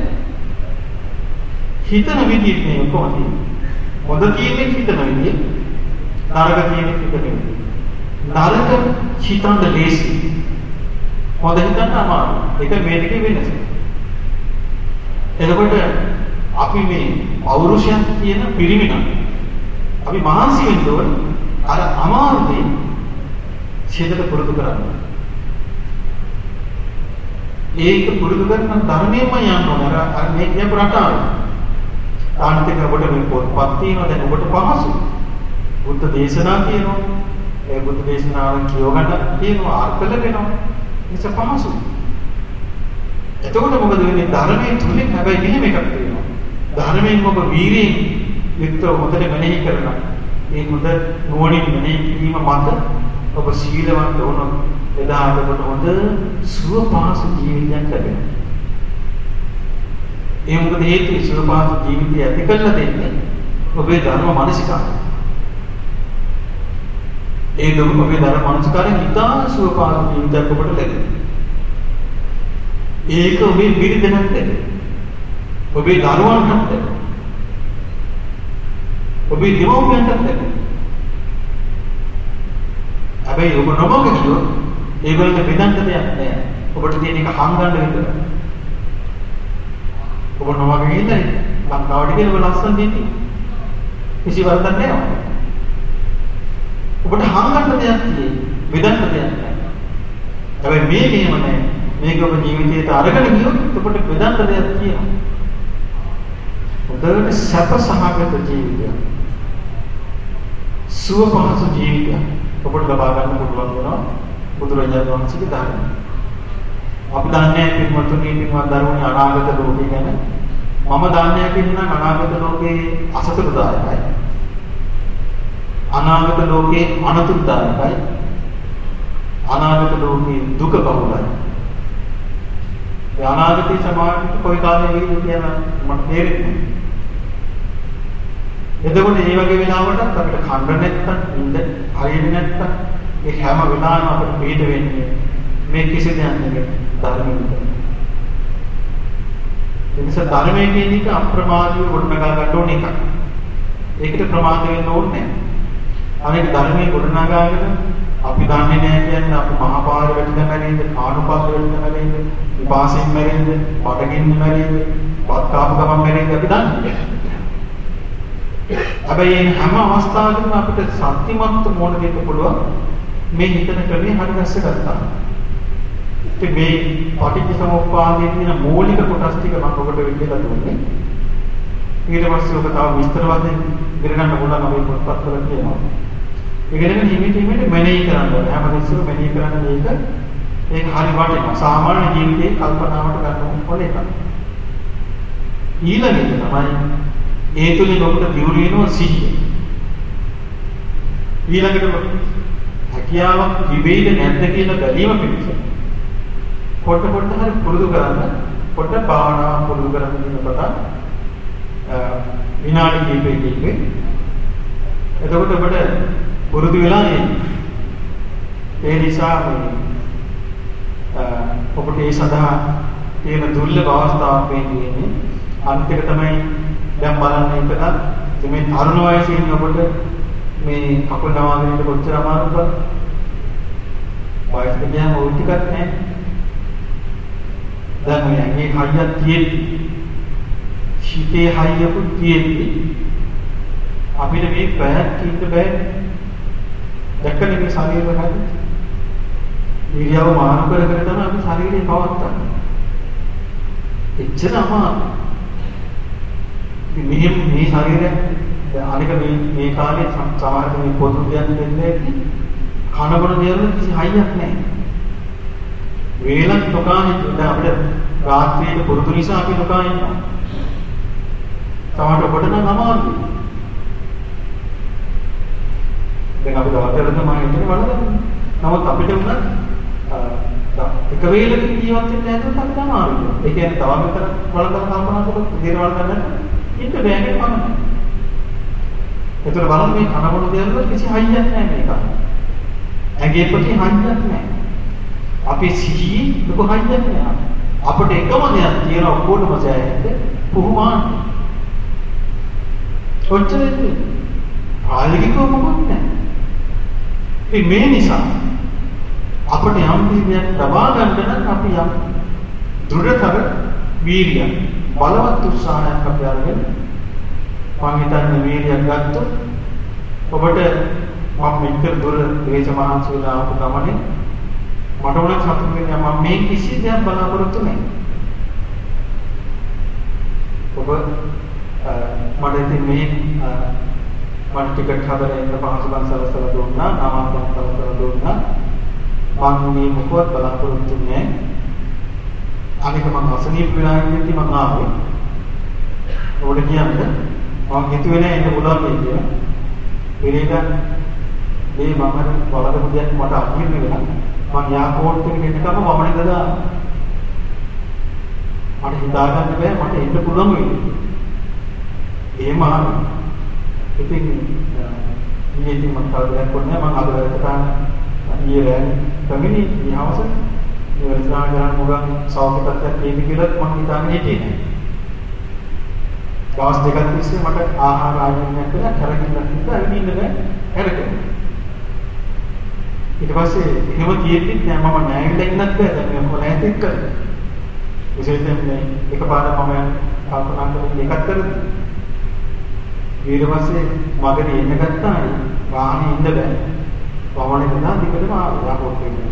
හිතන විදිහට නේ කොහොමද හොඳ තියෙන්නේ හිතන විදිහ නරක තියෙන්නේ හිතන විදිහ නරක හිතන ලේසි. හොඳ හිතන්න අමාරු ඒක මේ දෙකේ වෙනස. එතකොට අපි මේ පෞරුෂයන් කියන පිරිමිණ අපි මහන්සි වෙන්න ඕන අර අමාරුදී සිතට පුරුදු කරන්න. ඒක පුරුදු කරන ධර්මයෙන්ම යන්න ඕන. අර අර මේ කියපු රටාව. ආන්තික ඔබට මේ පොත්පත් තියෙනවා දැන් ඔබට පහසු. බුද්ධ දේශනා තියෙනවා. ඒ බුද්ධ දේශනාව කියවගන්න තියෙනවා අර්ථ ලැබෙනවා. ඒක පහසුයි. එතකොට මොකද වෙන්නේ ධර්මයේ තුලින් හැබැයි මෙහෙම එකක් තියෙනවා. ධර්මයෙන් ඔබ වීරියෙන් යුක්තව හොඳට මෙනෙහි කරනවා. මේ හොඳ නුවණින් මෙනෙහි කිරීම මත ඔබ සීලවන්ත වුණොත් එදාට ඔබට හොඳ සුව පහසු ජීවිතයක් ලැබෙනවා. ඒ මොකද හේතුව සුව පහසු ජීවිතය ඇති කරලා දෙන්නේ ඔබේ ධර්ම මානසිකාරය. ඒ දුක ඔබේ ධර්ම මානසිකාරයෙන් ඉතා සුව පහසු ජීවිතයක් ඔබට ලැබෙනවා. ඒක ඔබේ බිරිඳකට ඔබේ දරුවන්ට ඔබේ දෙමව්පියන්ට හැබැයි ඔබ නොමග ගියොත් ඒගොල්ලෝ බෙදන්න දෙයක් නැහැ. ඔබට තියෙන එක හංගන්න විතරයි. ඔබ නොවගේ ඉඳලා ලංකාවට කියලා ඔබ ලස්සන දෙන්නේ. කිසි වරදක් නැහැ. ඔබට හංගන්න දෙයක් තියෙයි. බෙදන්න දෙයක් නැහැ. හැබැයි මේ නියම නැහැ. මේක ඔබ ජීවිතයට අරගෙන ගියොත් ඔබට බෙදන්න දෙයක් තියෙනවා. හොඳට සැප සහගත ජීවිතයක්. සුව පහසු ජීවිතයක් ඔබට ලබා ගන්න පුළුවන් වෙනවා බුදුරජාණන් වහන්සේගේ ධර්මය. අපි දන්නේ පින්වත්නි පින්වත් දරුවනේ අනාගත ලෝකේ ගැන මම දන්නේ පින්නම් අනාගත ලෝකේ අසතුටුදායකයි. අනාගත ලෝකේ අනතුරුදායකයි. අනාගත ලෝකේ දුක බහුලයි. ඒ අනාගතේ සමාජයට කොයි කාලේ වෙයිද කියලා මට තේරෙන්නේ නැහැ. එතකොට මේ වගේ වෙලාවටත් අපිට කන්න නැත්තම් ඉන්න හරියන්නේ නැත්තම් ඒ හැම වෙලාවෙම අපිට පිට වෙන්නේ මේ කිසි දෙයක් නෙවෙයි ධර්මයෙන්. ඒ නිසා ධර්මයේ කියන එක අප්‍රමාදීව ගොඩනගා ගන්න ඕන එකක්. ඒකට ප්‍රමාද වෙන්න ඕනේ නැහැ. අනෙක් ධර්මයේ ගොඩනගාගෙන අපි දන්නේ නැහැ කියන්නේ අපි මහා පාර වැටෙන මැරෙයිද, ආනුපත් වැටෙන මැරෙයිද, විපාසයෙන් මැරෙයිද, පඩගින්න මැරෙයිද, පත් කාපු ගමන් මැරෙයිද අපි දන්නේ නැහැ. හැබැයි මේ හැම අවස්ථාවකම අපිට සත්‍යමත් මොන දෙන්න පුළුවන් මේ හිතන ක්‍රමේ හරි දැස්ස ගත්තා. ඉතින් මේ පටිච්චසමුප්පාදයේ තියෙන මූලික කොටස් ටික මම ඔබට විදලා දුන්නේ. ඊට පස්සේ ඔබ තව විස්තර වශයෙන් ඉගෙන ගන්න පුළුවන් අපේ පොත්පත්වල තියෙනවා. ඉගෙනගෙන හිමිට හිමිට මෙනෙහි කරන්න ඕනේ. හැම තිස්සෙම මෙනෙහි කරන්න මේක ඒක හරි වටිනවා. සාමාන්‍ය ජීවිතේ කල්පනාවට ගන්න ඕන එකක්. ඊළඟට තමයි ඒ තුලින් ඔබට දියුණු වෙනවා සිහිය. ඊළඟට හැකියාවක් තිබෙයිද නැද්ද කියලා බැලීම පිණිස. පොඩ පොඩ හරි පුරුදු කරන්න පොඩ භාවනා පුරුදු කරන්න දිනපත විනාඩි කිහිපයකින් එතකොට ඔබට පුරුදු වෙලා ඒ නිසා මේ ඔබට ඒ සඳහා තියෙන දුර්ලභ අවස්ථාවක් වෙන්නේ අන්තික තමයි දැන් බලන්න එක මේ තරුණ වයසේ ඉන්න ඔබට මේ කකුල් නවාගෙන ඉන්න කොච්චර අමාරුද? වයසට ගියාම ওই ටිකක් නැහැ දැන් මේ ඇඟේ හයියක් තියෙද්දි හිතේ හයියකුත් තියෙද්දි අපිට මේ පැයක් ඉන්න බෑ. දැක්කනේ මේ ශරීරය හැදෙන්නේ ඉරියව් මාරු කර කර තමයි අපි ශරීරය පවත්වන්නේ. එච්චර අමාරුයි. ඉතින් මෙහෙම මේ ශරීරය අනික මේ මේ කාලේ සමහරට මේ පොදු දෙයක් දෙන්නේ කනබන දේවල් කිසි හයියක් නැහැ. වේලක් නොකානේ දැන් අපිට රාත්‍රියේ පුරුදු නිසා අපි නොකා ඉන්නවා. සමහරට ඔබට නම් අමාරුයි. දැන් අපි දවල්වල තමයි හිතේ වලද. නමුත් අපිට උනත් එක වේලකින් ජීවත් වෙන්න හැදුවොත් අපිට අමාරුයි. ඒ කියන්නේ තව විතර වලඳන කල්පනා කරලා දේවල් ගන්න ඉන්න බෑනේ මම. ඒතර බලන්න මේ කනබොන දේවල් කිසි හයියක් නැහැ මේක. ඇගේ ප්‍රති හයියක් නැහැ. අපේ සිහි ලොකු හයියක් නැහැ. අපිට එකම දෙයක් තියෙන ඔක්කොටම සෑහෙන්නේ පුහුමාන. ඔච්චරයි. ආලිකව මොකක්ද නැහැ. ඉතින් මේ නිසා අපිට යම් දෙයක් ලබා ගන්න නම් අපි යම් දෘঢ়තර වීර්යය බලවත් උත්සාහයක් අපි අරගෙන මම හිතන්නේ වීර්යයක් ගත්තොත් ඔබට මම මෙච්චර දුර දේශ මහන්සියලා ආපු ගමනේ මට උනත් සතුටු වෙන්නේ මම මේ කිසි දෙයක් බලාපොරොත්තු නැහැ. ඔබ මට ඉතින් මේ මට ටිකට් හදලා ඉන්න පහසුකම් සලසලා දුන්නා, නාමකම් සලසලා දුන්නා. මම මේ මොකවත් බලාපොරොත්තු නැහැ. අනික මම අසනීප වෙලා ඉඳි මම ආවේ. ඔබට කියන්නේ මම හිතුවේ නෑ එන්න පුළුවන් කියලා. පෙරේද මේ මම වලදපු දෙයක් මට අහිමි වෙලා මම යාපෝට් එකේ එන්නකම මම නේද මට හිතා ගන්න බෑ මට එන්න පුළුවන් වෙන්නේ. එහෙම ආවා. ඉතින් ඊයේ ඉතින් මම කවදාවත් කොන්නේ මම අද වැඩසටහන ඊයේ රෑ පැමිණි ඊහවස ඉවරසනා කරන්න පුළුවන් සෞඛ්‍ය තත්ත්වයක් තියෙද කියලා මම හිතන්නේ හිටියේ නෑ. දවස් දෙකක් තිස්සේ මට ආහාර ආයතනයක් කරලා කරකින්නක් තිබ්බා ඇවිදින්න බෑ හැරෙන්න. ඊට පස්සේ එහෙම කියෙද්දි නෑ මම නෑවිලා ඉන්නත් බෑ. දැන් මම කොහොමද එක්ක? විශේෂයෙන් මේ එකපාරට මම කල්පනා කරලා එකක් කරද්දි ඊට පස්සේ මගදී එන්න ගත්තා වාහනේ ඉන්න බෑ. වමනේ ගියා දිගටම ආවා යාපෝට් එකේ.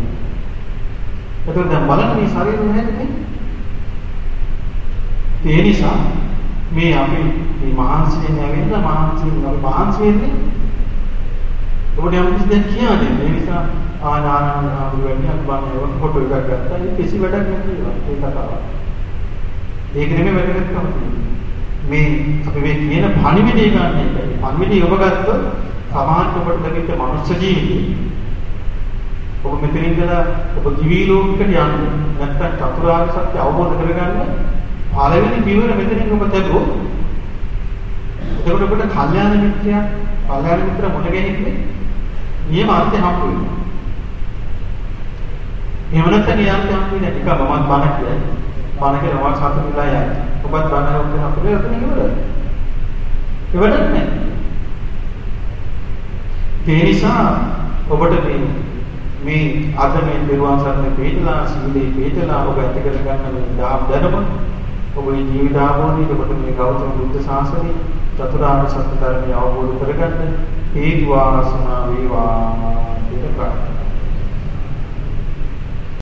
එතකොට දැන් බලන්න මේ ශරීරය නැහැනේ ඒ නිසා මේ අපි මේ මහන්සියෙන් ඇවිල්ලා මහන්සියෙන් අපි මහන්සි වෙන්නේ. ඔබට යම් කිසි දෙයක් කියන්නේ ඒ නිසා ආනානන්ද ආපු වෙන්නේ අපි බන්නේ ෆොටෝ එකක් ගත්තා. ඒ කිසි වැඩක් නැතිවා ඒ කතාව. ඒක නෙමෙයි වැදගත්කම මේ අපි මේ කියන පණිවිඩය ගන්න එකයි. පණිවිඩය ඔබ ගත්තොත් සමාජ ඔබට ලැබෙච්ච මනුෂ්‍ය ජීවිතේ ඔබ මෙතන ඉඳලා ඔබ දිවි ලෝකෙකට යන්න නැත්නම් චතුරාර්ය සත්‍ය අවබෝධ කරගන්න පළවෙනි පියවර මෙතනින් ඔබ දැරුවොත් එතකොට ඔබට කල්යාණ මිත්‍යා කල්යාණ මිත්‍ර මුණ ගැහෙන්නේ නියම අර්ථය හම්බ වෙනවා. එහෙම නැත්නම් ඒ අර්ථය හම්බ වෙන්නේ නිකන් මමත් බණ කියයි. බණ කියනවා සතු විලා යයි. ඔබත් බණ කරලා අපේ ඔතන ඉවරයි. ඉවරක් නැහැ. ඒ නිසා ඔබට මේ මේ අද මේ දරුවන් සරණ පිටලා සීලේ පිටලා ඔබ ඇති කර ගන්න මේ දාම් දැනුම ඔබේ ජීවිත ආභෝධික ඔබට මේ ගෞතම බුද්ධ ශාසනය චතුරාර්ය සත්‍ය ධර්මය අවබෝධ කරගන්න හේතු වාසනා වේවා. කියලා ප්‍රාර්ථනා